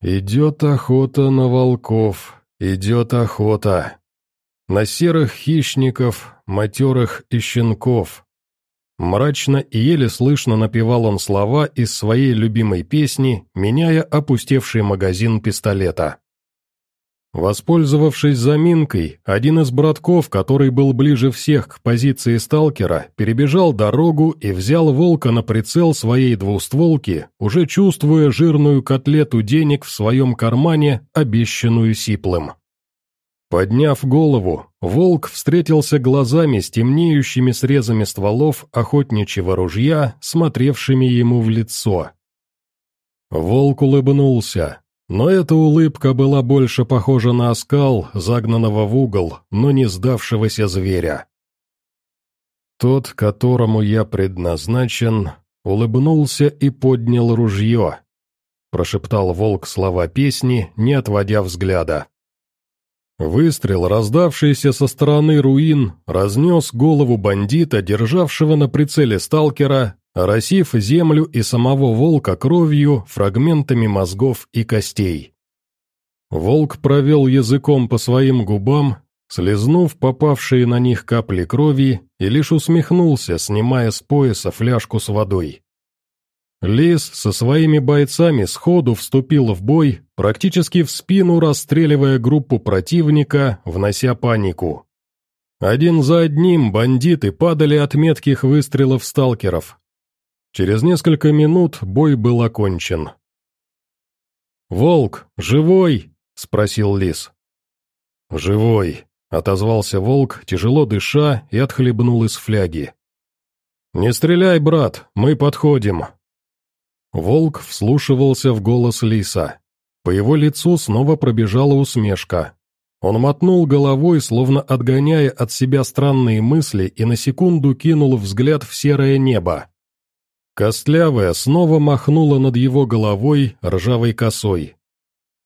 «Идет охота на волков, идет охота. На серых хищников, матерых и щенков». Мрачно и еле слышно напевал он слова из своей любимой песни, меняя опустевший магазин пистолета. Воспользовавшись заминкой, один из братков, который был ближе всех к позиции сталкера, перебежал дорогу и взял волка на прицел своей двустволки, уже чувствуя жирную котлету денег в своем кармане, обещанную сиплым. Подняв голову, волк встретился глазами с темнеющими срезами стволов охотничьего ружья, смотревшими ему в лицо. Волк улыбнулся, но эта улыбка была больше похожа на оскал, загнанного в угол, но не сдавшегося зверя. Тот, которому я предназначен, улыбнулся и поднял ружье, прошептал волк слова песни, не отводя взгляда. Выстрел, раздавшийся со стороны руин, разнес голову бандита, державшего на прицеле сталкера, оросив землю и самого волка кровью, фрагментами мозгов и костей. Волк провел языком по своим губам, слезнув попавшие на них капли крови, и лишь усмехнулся, снимая с пояса фляжку с водой. Лис со своими бойцами сходу вступил в бой, практически в спину расстреливая группу противника, внося панику. Один за одним бандиты падали от метких выстрелов сталкеров, Через несколько минут бой был окончен. «Волк, живой?» — спросил лис. «Живой», — отозвался волк, тяжело дыша, и отхлебнул из фляги. «Не стреляй, брат, мы подходим». Волк вслушивался в голос лиса. По его лицу снова пробежала усмешка. Он мотнул головой, словно отгоняя от себя странные мысли, и на секунду кинул взгляд в серое небо. Костлявая снова махнула над его головой ржавой косой.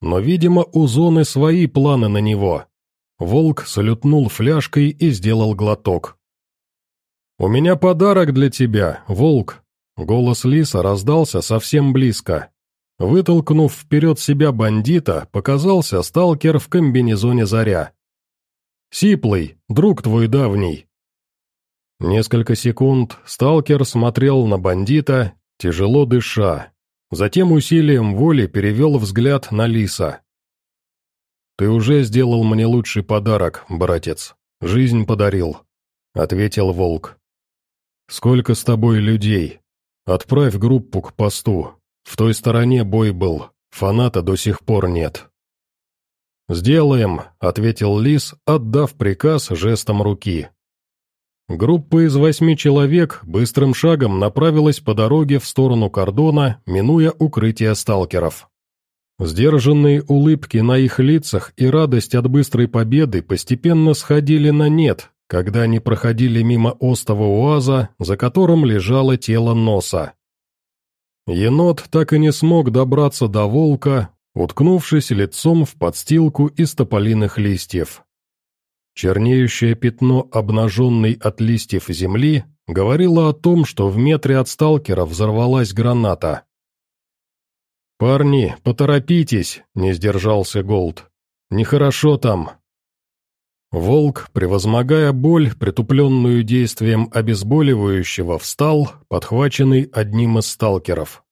Но, видимо, у зоны свои планы на него. Волк салютнул фляжкой и сделал глоток. «У меня подарок для тебя, волк!» Голос лиса раздался совсем близко. Вытолкнув вперед себя бандита, показался сталкер в комбинезоне «Заря». «Сиплый, друг твой давний». Несколько секунд сталкер смотрел на бандита, тяжело дыша. Затем усилием воли перевел взгляд на лиса. «Ты уже сделал мне лучший подарок, братец. Жизнь подарил», — ответил волк. «Сколько с тобой людей? Отправь группу к посту. В той стороне бой был, фаната до сих пор нет». «Сделаем», — ответил лис, отдав приказ жестом руки. Группа из восьми человек быстрым шагом направилась по дороге в сторону кордона, минуя укрытие сталкеров. Сдержанные улыбки на их лицах и радость от быстрой победы постепенно сходили на нет, когда они проходили мимо остова УАЗа, за которым лежало тело носа. Енот так и не смог добраться до волка, уткнувшись лицом в подстилку из тополиных листьев. Чернеющее пятно обнаженной от листьев земли говорило о том, что в метре от сталкера взорвалась граната. «Парни, поторопитесь!» — не сдержался Голд. «Нехорошо там!» Волк, превозмогая боль, притупленную действием обезболивающего, встал, подхваченный одним из сталкеров.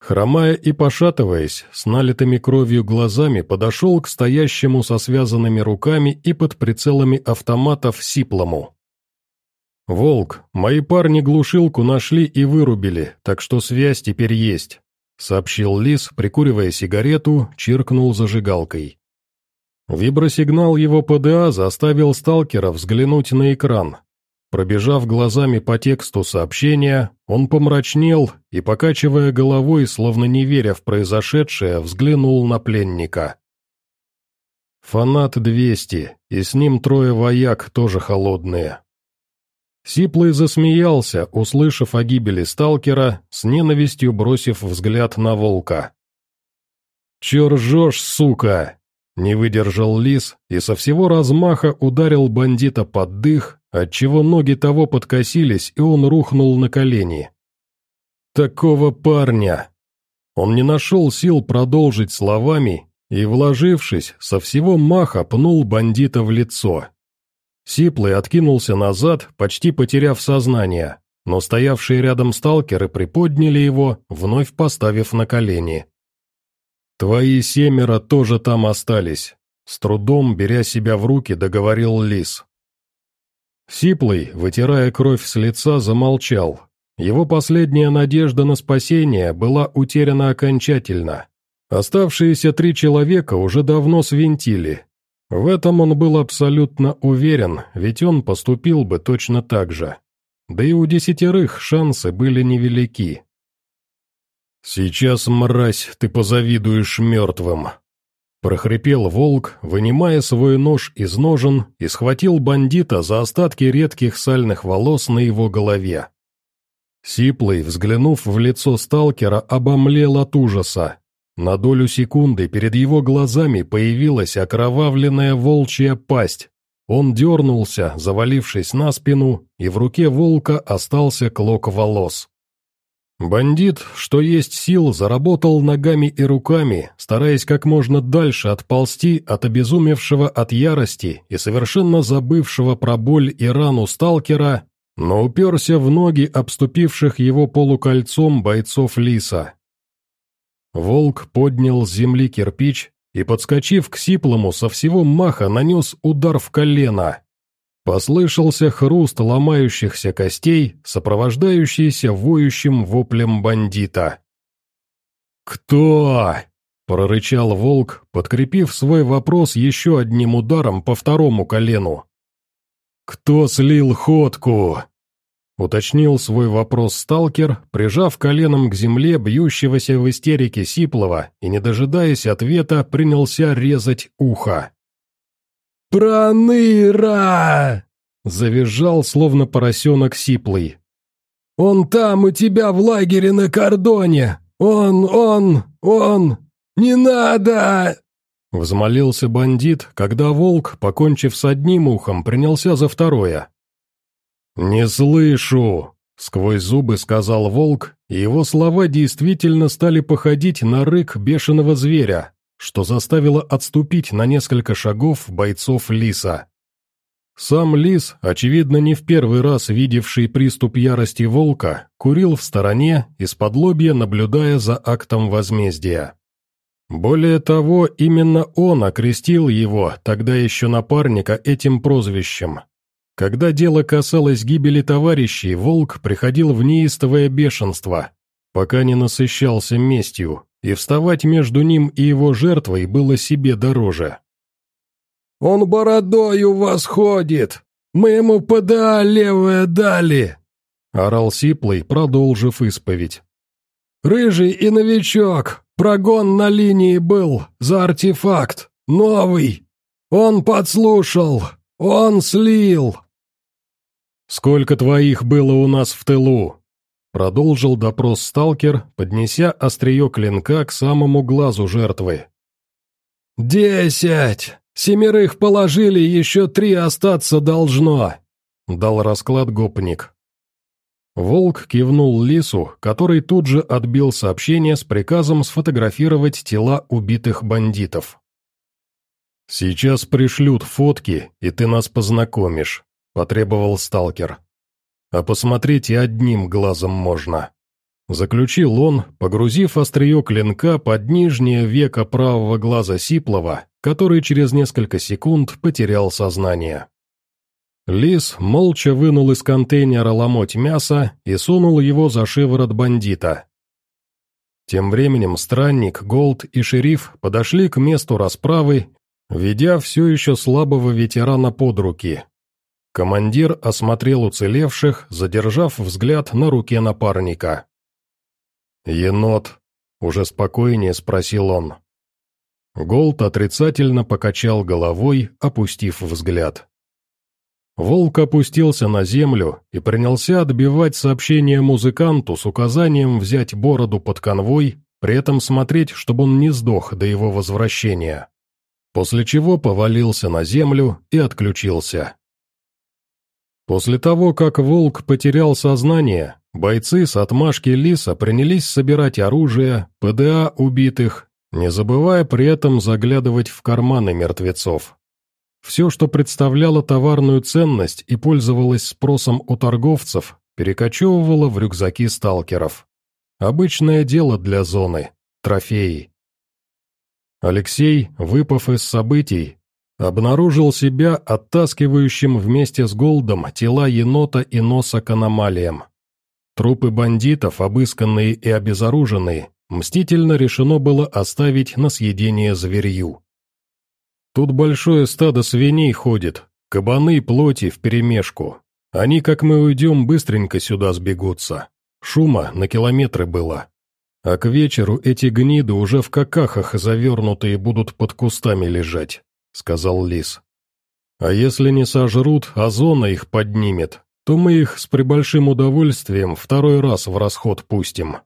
Хромая и пошатываясь, с налитыми кровью глазами подошел к стоящему со связанными руками и под прицелами автоматов Сиплому. «Волк, мои парни глушилку нашли и вырубили, так что связь теперь есть», сообщил Лис, прикуривая сигарету, чиркнул зажигалкой. Вибросигнал его ПДА заставил сталкера взглянуть на экран, Пробежав глазами по тексту сообщения, он помрачнел и, покачивая головой, словно не веря в произошедшее, взглянул на пленника. Фанат 200, и с ним трое вояк, тоже холодные. Сиплый засмеялся, услышав о гибели сталкера, с ненавистью бросив взгляд на волка. «Чё ржёшь, сука?» Не выдержал лис и со всего размаха ударил бандита под дых, отчего ноги того подкосились, и он рухнул на колени. «Такого парня!» Он не нашел сил продолжить словами и, вложившись, со всего маха пнул бандита в лицо. Сиплый откинулся назад, почти потеряв сознание, но стоявшие рядом сталкеры приподняли его, вновь поставив на колени. «Твои семеро тоже там остались», — с трудом, беря себя в руки, договорил Лис. Сиплый, вытирая кровь с лица, замолчал. Его последняя надежда на спасение была утеряна окончательно. Оставшиеся три человека уже давно свинтили. В этом он был абсолютно уверен, ведь он поступил бы точно так же. Да и у десятерых шансы были невелики. «Сейчас, мразь, ты позавидуешь мертвым», Прохрипел волк, вынимая свой нож из ножен и схватил бандита за остатки редких сальных волос на его голове. Сиплый, взглянув в лицо сталкера, обомлел от ужаса. На долю секунды перед его глазами появилась окровавленная волчья пасть. Он дернулся, завалившись на спину, и в руке волка остался клок волос. Бандит, что есть сил, заработал ногами и руками, стараясь как можно дальше отползти от обезумевшего от ярости и совершенно забывшего про боль и рану сталкера, но уперся в ноги обступивших его полукольцом бойцов лиса. Волк поднял с земли кирпич и, подскочив к сиплому, со всего маха нанес удар в колено. Послышался хруст ломающихся костей, сопровождающийся воющим воплем бандита. «Кто?» — прорычал волк, подкрепив свой вопрос еще одним ударом по второму колену. «Кто слил ходку?» — уточнил свой вопрос сталкер, прижав коленом к земле бьющегося в истерике Сиплова и, не дожидаясь ответа, принялся резать ухо. «Проныра!» — завизжал, словно поросенок сиплый. «Он там у тебя в лагере на кордоне! Он, он, он! Не надо!» Взмолился бандит, когда волк, покончив с одним ухом, принялся за второе. «Не слышу!» — Сквозь зубы сказал волк, и его слова действительно стали походить на рык бешеного зверя, что заставило отступить на несколько шагов бойцов лиса. Сам лис, очевидно не в первый раз видевший приступ ярости волка, курил в стороне, из-под лобья наблюдая за актом возмездия. Более того, именно он окрестил его, тогда еще напарника, этим прозвищем. Когда дело касалось гибели товарищей, волк приходил в неистовое бешенство, пока не насыщался местью, и вставать между ним и его жертвой было себе дороже. «Он бородой у вас ходит! Мы ему ПДА левое дали!» — орал Сиплый, продолжив исповедь. «Рыжий и новичок, прогон на линии был, за артефакт, новый! Он подслушал, он слил!» «Сколько твоих было у нас в тылу?» Продолжил допрос сталкер, поднеся острие клинка к самому глазу жертвы. «Десять! Семерых положили, еще три остаться должно!» Дал расклад гопник. Волк кивнул лису, который тут же отбил сообщение с приказом сфотографировать тела убитых бандитов. «Сейчас пришлют фотки, и ты нас познакомишь», — потребовал сталкер а посмотреть и одним глазом можно. Заключил он, погрузив острие клинка под нижнее веко правого глаза Сиплова, который через несколько секунд потерял сознание. Лис молча вынул из контейнера ломоть мяса и сунул его за шиворот бандита. Тем временем странник, Голд и шериф подошли к месту расправы, ведя все еще слабого ветерана под руки, Командир осмотрел уцелевших, задержав взгляд на руке напарника. «Енот», — уже спокойнее спросил он. Голд отрицательно покачал головой, опустив взгляд. Волк опустился на землю и принялся отбивать сообщение музыканту с указанием взять бороду под конвой, при этом смотреть, чтобы он не сдох до его возвращения. После чего повалился на землю и отключился. После того, как волк потерял сознание, бойцы с отмашки лиса принялись собирать оружие, ПДА убитых, не забывая при этом заглядывать в карманы мертвецов. Все, что представляло товарную ценность и пользовалось спросом у торговцев, перекочевывало в рюкзаки сталкеров. Обычное дело для зоны, трофеи. Алексей, выпав из событий, Обнаружил себя оттаскивающим вместе с Голдом тела енота и носа к аномалиям. Трупы бандитов, обысканные и обезоруженные, мстительно решено было оставить на съедение зверью. Тут большое стадо свиней ходит, кабаны плоти вперемешку. Они, как мы уйдем, быстренько сюда сбегутся. Шума на километры было. А к вечеру эти гниды уже в какахах завернутые будут под кустами лежать. — сказал Лис. «А если не сожрут, а зона их поднимет, то мы их с прибольшим удовольствием второй раз в расход пустим».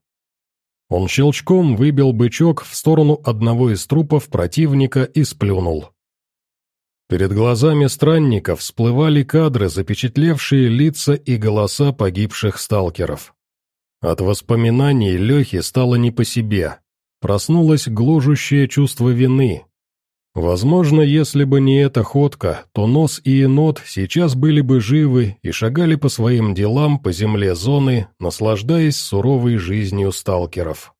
Он щелчком выбил бычок в сторону одного из трупов противника и сплюнул. Перед глазами странников всплывали кадры, запечатлевшие лица и голоса погибших сталкеров. От воспоминаний Лехе стало не по себе. Проснулось гложущее чувство вины, Возможно, если бы не эта ходка, то Нос и Енот сейчас были бы живы и шагали по своим делам по земле зоны, наслаждаясь суровой жизнью сталкеров.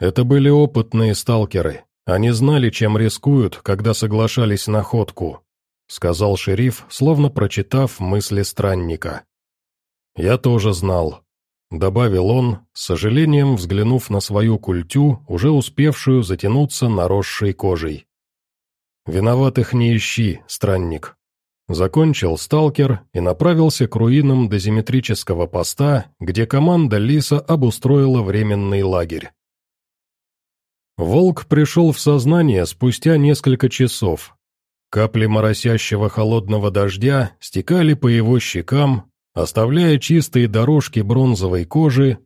Это были опытные сталкеры. Они знали, чем рискуют, когда соглашались на ходку, сказал шериф, словно прочитав мысли странника. Я тоже знал. Добавил он, с сожалением взглянув на свою культю, уже успевшую затянуться наросшей кожей. «Виноватых не ищи, странник». Закончил сталкер и направился к руинам дозиметрического поста, где команда Лиса обустроила временный лагерь. Волк пришел в сознание спустя несколько часов. Капли моросящего холодного дождя стекали по его щекам, оставляя чистые дорожки бронзовой кожи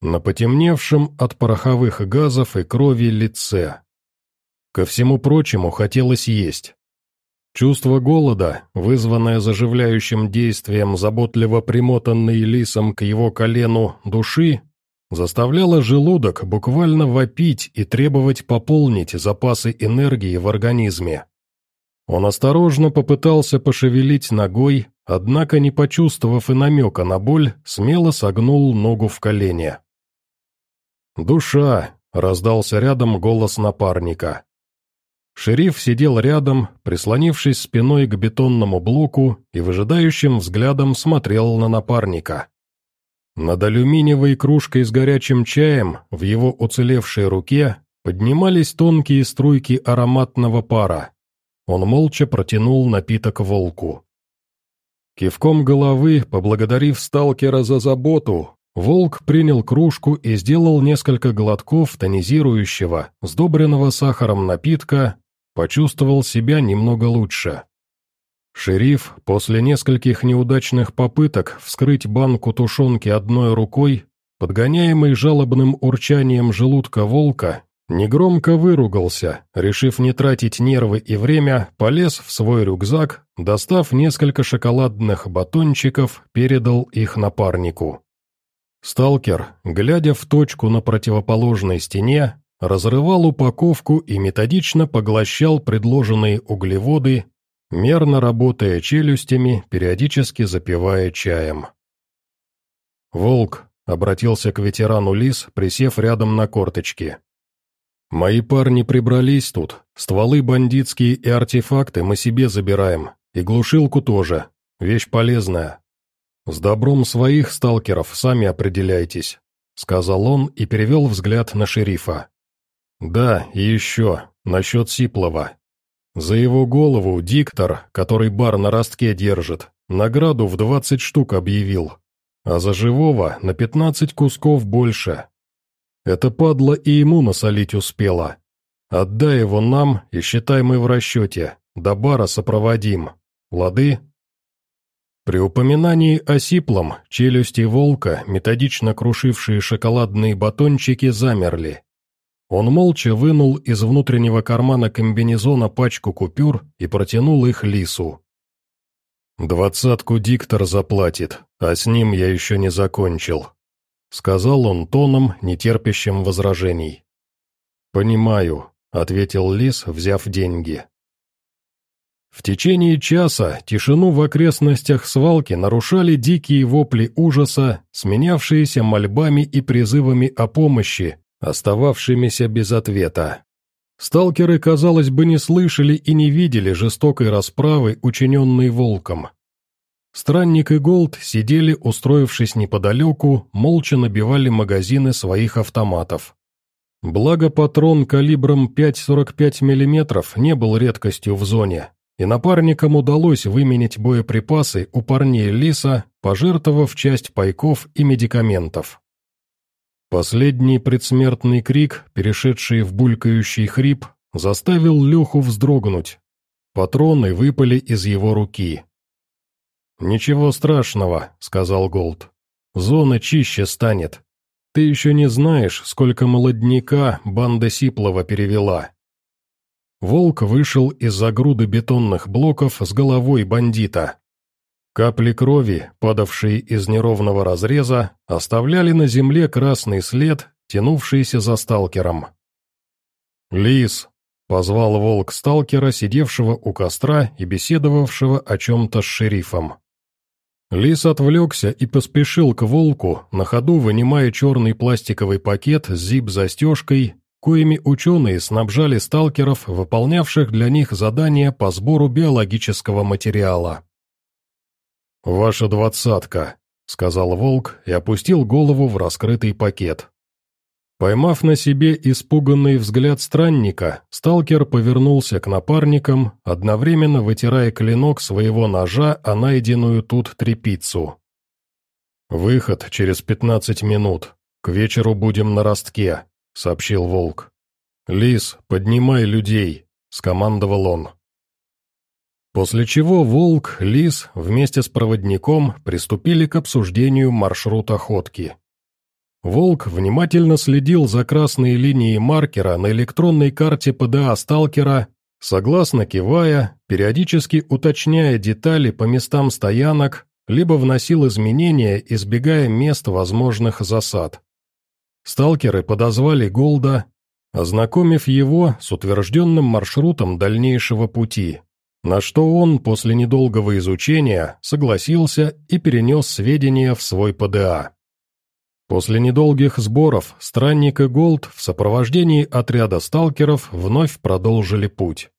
на потемневшем от пороховых газов и крови лице. Ко всему прочему хотелось есть. Чувство голода, вызванное заживляющим действием заботливо примотанной лисом к его колену души, заставляло желудок буквально вопить и требовать пополнить запасы энергии в организме. Он осторожно попытался пошевелить ногой, однако, не почувствовав и намека на боль, смело согнул ногу в колене. «Душа!» — раздался рядом голос напарника. Шериф сидел рядом, прислонившись спиной к бетонному блоку и выжидающим взглядом смотрел на напарника. Над алюминиевой кружкой с горячим чаем в его уцелевшей руке поднимались тонкие струйки ароматного пара. Он молча протянул напиток волку. Кивком головы, поблагодарив сталкера за заботу, волк принял кружку и сделал несколько глотков тонизирующего, сдобренного сахаром напитка, почувствовал себя немного лучше. Шериф, после нескольких неудачных попыток вскрыть банку тушенки одной рукой, подгоняемый жалобным урчанием желудка волка, Негромко выругался, решив не тратить нервы и время, полез в свой рюкзак, достав несколько шоколадных батончиков, передал их напарнику. Сталкер, глядя в точку на противоположной стене, разрывал упаковку и методично поглощал предложенные углеводы, мерно работая челюстями, периодически запивая чаем. «Волк», — обратился к ветерану Лис, присев рядом на корточки, «Мои парни прибрались тут. Стволы бандитские и артефакты мы себе забираем. И глушилку тоже. Вещь полезная. С добром своих сталкеров сами определяйтесь», — сказал он и перевел взгляд на шерифа. «Да, и еще, насчет Сиплова. За его голову диктор, который бар на ростке держит, награду в двадцать штук объявил, а за живого на пятнадцать кусков больше. Это падла и ему насолить успела. Отдай его нам, и считай мы в расчете. До бара сопроводим. Лады?» При упоминании о сиплом челюсти волка, методично крушившие шоколадные батончики, замерли. Он молча вынул из внутреннего кармана комбинезона пачку купюр и протянул их лису. «Двадцатку диктор заплатит, а с ним я еще не закончил», сказал он тоном, нетерпящим возражений. «Понимаю», — ответил Лис, взяв деньги. В течение часа тишину в окрестностях свалки нарушали дикие вопли ужаса, сменявшиеся мольбами и призывами о помощи, остававшимися без ответа. Сталкеры, казалось бы, не слышали и не видели жестокой расправы, учиненной волком. Странник и Голд сидели, устроившись неподалеку, молча набивали магазины своих автоматов. Благо патрон калибром 5,45 мм не был редкостью в зоне, и напарникам удалось выменить боеприпасы у парней Лиса, пожертвовав часть пайков и медикаментов. Последний предсмертный крик, перешедший в булькающий хрип, заставил Леху вздрогнуть. Патроны выпали из его руки. «Ничего страшного», — сказал Голд. «Зона чище станет. Ты еще не знаешь, сколько молодняка банда Сиплова перевела». Волк вышел из-за груды бетонных блоков с головой бандита. Капли крови, падавшие из неровного разреза, оставляли на земле красный след, тянувшийся за сталкером. «Лис!» — позвал волк сталкера, сидевшего у костра и беседовавшего о чем-то с шерифом. Лис отвлекся и поспешил к волку, на ходу вынимая черный пластиковый пакет с зип-застежкой, коими ученые снабжали сталкеров, выполнявших для них задания по сбору биологического материала. «Ваша двадцатка», — сказал волк и опустил голову в раскрытый пакет. Поймав на себе испуганный взгляд странника, сталкер повернулся к напарникам, одновременно вытирая клинок своего ножа о найденную тут трепицу. «Выход через пятнадцать минут. К вечеру будем на ростке», — сообщил волк. «Лис, поднимай людей», — скомандовал он. После чего волк, лис вместе с проводником приступили к обсуждению маршрута ходки. Волк внимательно следил за красной линией маркера на электронной карте ПДА сталкера, согласно кивая, периодически уточняя детали по местам стоянок, либо вносил изменения, избегая мест возможных засад. Сталкеры подозвали Голда, ознакомив его с утвержденным маршрутом дальнейшего пути, на что он после недолгого изучения согласился и перенес сведения в свой ПДА. После недолгих сборов Странник и Голд в сопровождении отряда сталкеров вновь продолжили путь.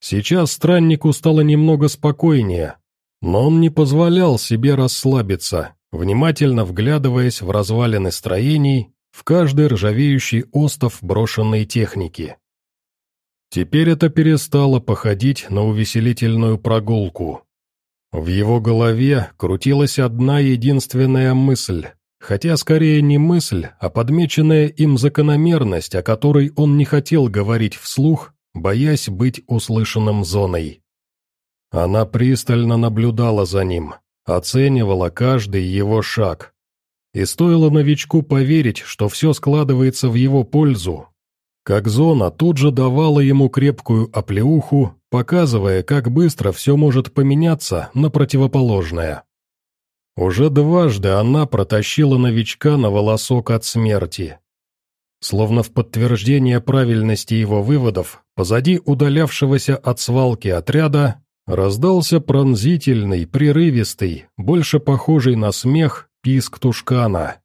Сейчас Страннику стало немного спокойнее, но он не позволял себе расслабиться, внимательно вглядываясь в развалины строений, в каждый ржавеющий остов брошенной техники. Теперь это перестало походить на увеселительную прогулку. В его голове крутилась одна единственная мысль Хотя скорее не мысль, а подмеченная им закономерность, о которой он не хотел говорить вслух, боясь быть услышанным зоной. Она пристально наблюдала за ним, оценивала каждый его шаг. И стоило новичку поверить, что все складывается в его пользу, как зона тут же давала ему крепкую оплеуху, показывая, как быстро все может поменяться на противоположное. Уже дважды она протащила новичка на волосок от смерти. Словно в подтверждение правильности его выводов, позади удалявшегося от свалки отряда раздался пронзительный, прерывистый, больше похожий на смех, писк тушкана.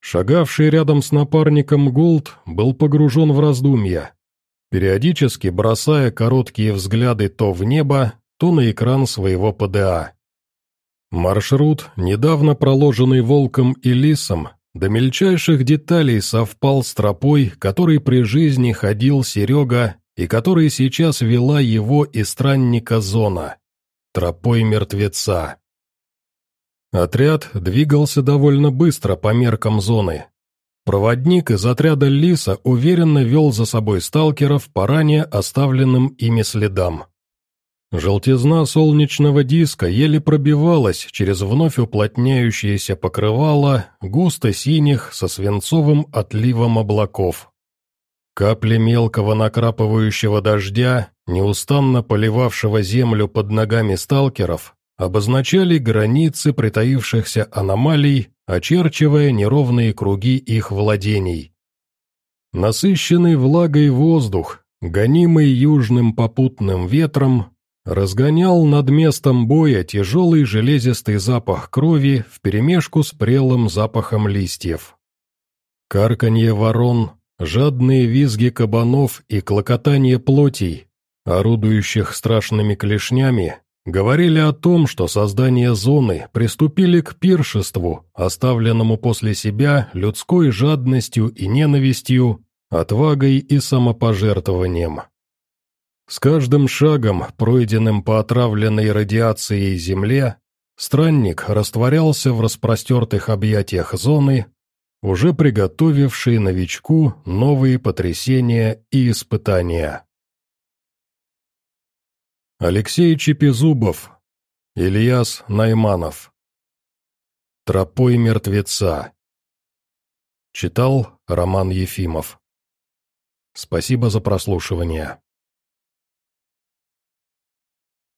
Шагавший рядом с напарником Голд был погружен в раздумья, периодически бросая короткие взгляды то в небо, то на экран своего ПДА. Маршрут, недавно проложенный волком и лисом, до мельчайших деталей совпал с тропой, которой при жизни ходил Серега и которой сейчас вела его и странника зона. Тропой мертвеца. Отряд двигался довольно быстро по меркам зоны. Проводник из отряда Лиса уверенно вел за собой сталкеров по ранее оставленным ими следам. Желтизна солнечного диска еле пробивалась через вновь уплотняющееся покрывало густо синих со свинцовым отливом облаков. Капли мелкого накрапывающего дождя, неустанно поливавшего землю под ногами сталкеров, обозначали границы притаившихся аномалий, очерчивая неровные круги их владений. Насыщенный влагой воздух, гонимый южным попутным ветром, разгонял над местом боя тяжелый железистый запах крови вперемешку с прелым запахом листьев. Карканье ворон, жадные визги кабанов и клокотание плотей, орудующих страшными клешнями, говорили о том, что создание зоны приступили к пиршеству, оставленному после себя людской жадностью и ненавистью, отвагой и самопожертвованием. С каждым шагом, пройденным по отравленной радиацией земле, странник растворялся в распростертых объятиях зоны, уже приготовившей новичку новые потрясения и испытания. Алексей Чепизубов, Ильяс Найманов. Тропой мертвеца. Читал Роман Ефимов. Спасибо за прослушивание.